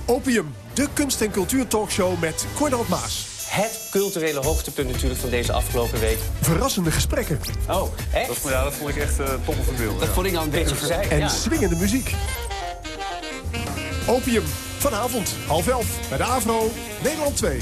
Opium, de kunst- en cultuurtalkshow met Cornald Maas. Het culturele hoogtepunt natuurlijk van deze afgelopen week. Verrassende gesprekken. Oh, echt? Dat, ja, dat vond ik echt uh, top of beeld. Dat vond ik nou een beetje verzeild. En ja. swingende muziek. Opium, vanavond, half elf, bij de AVRO, Nederland 2.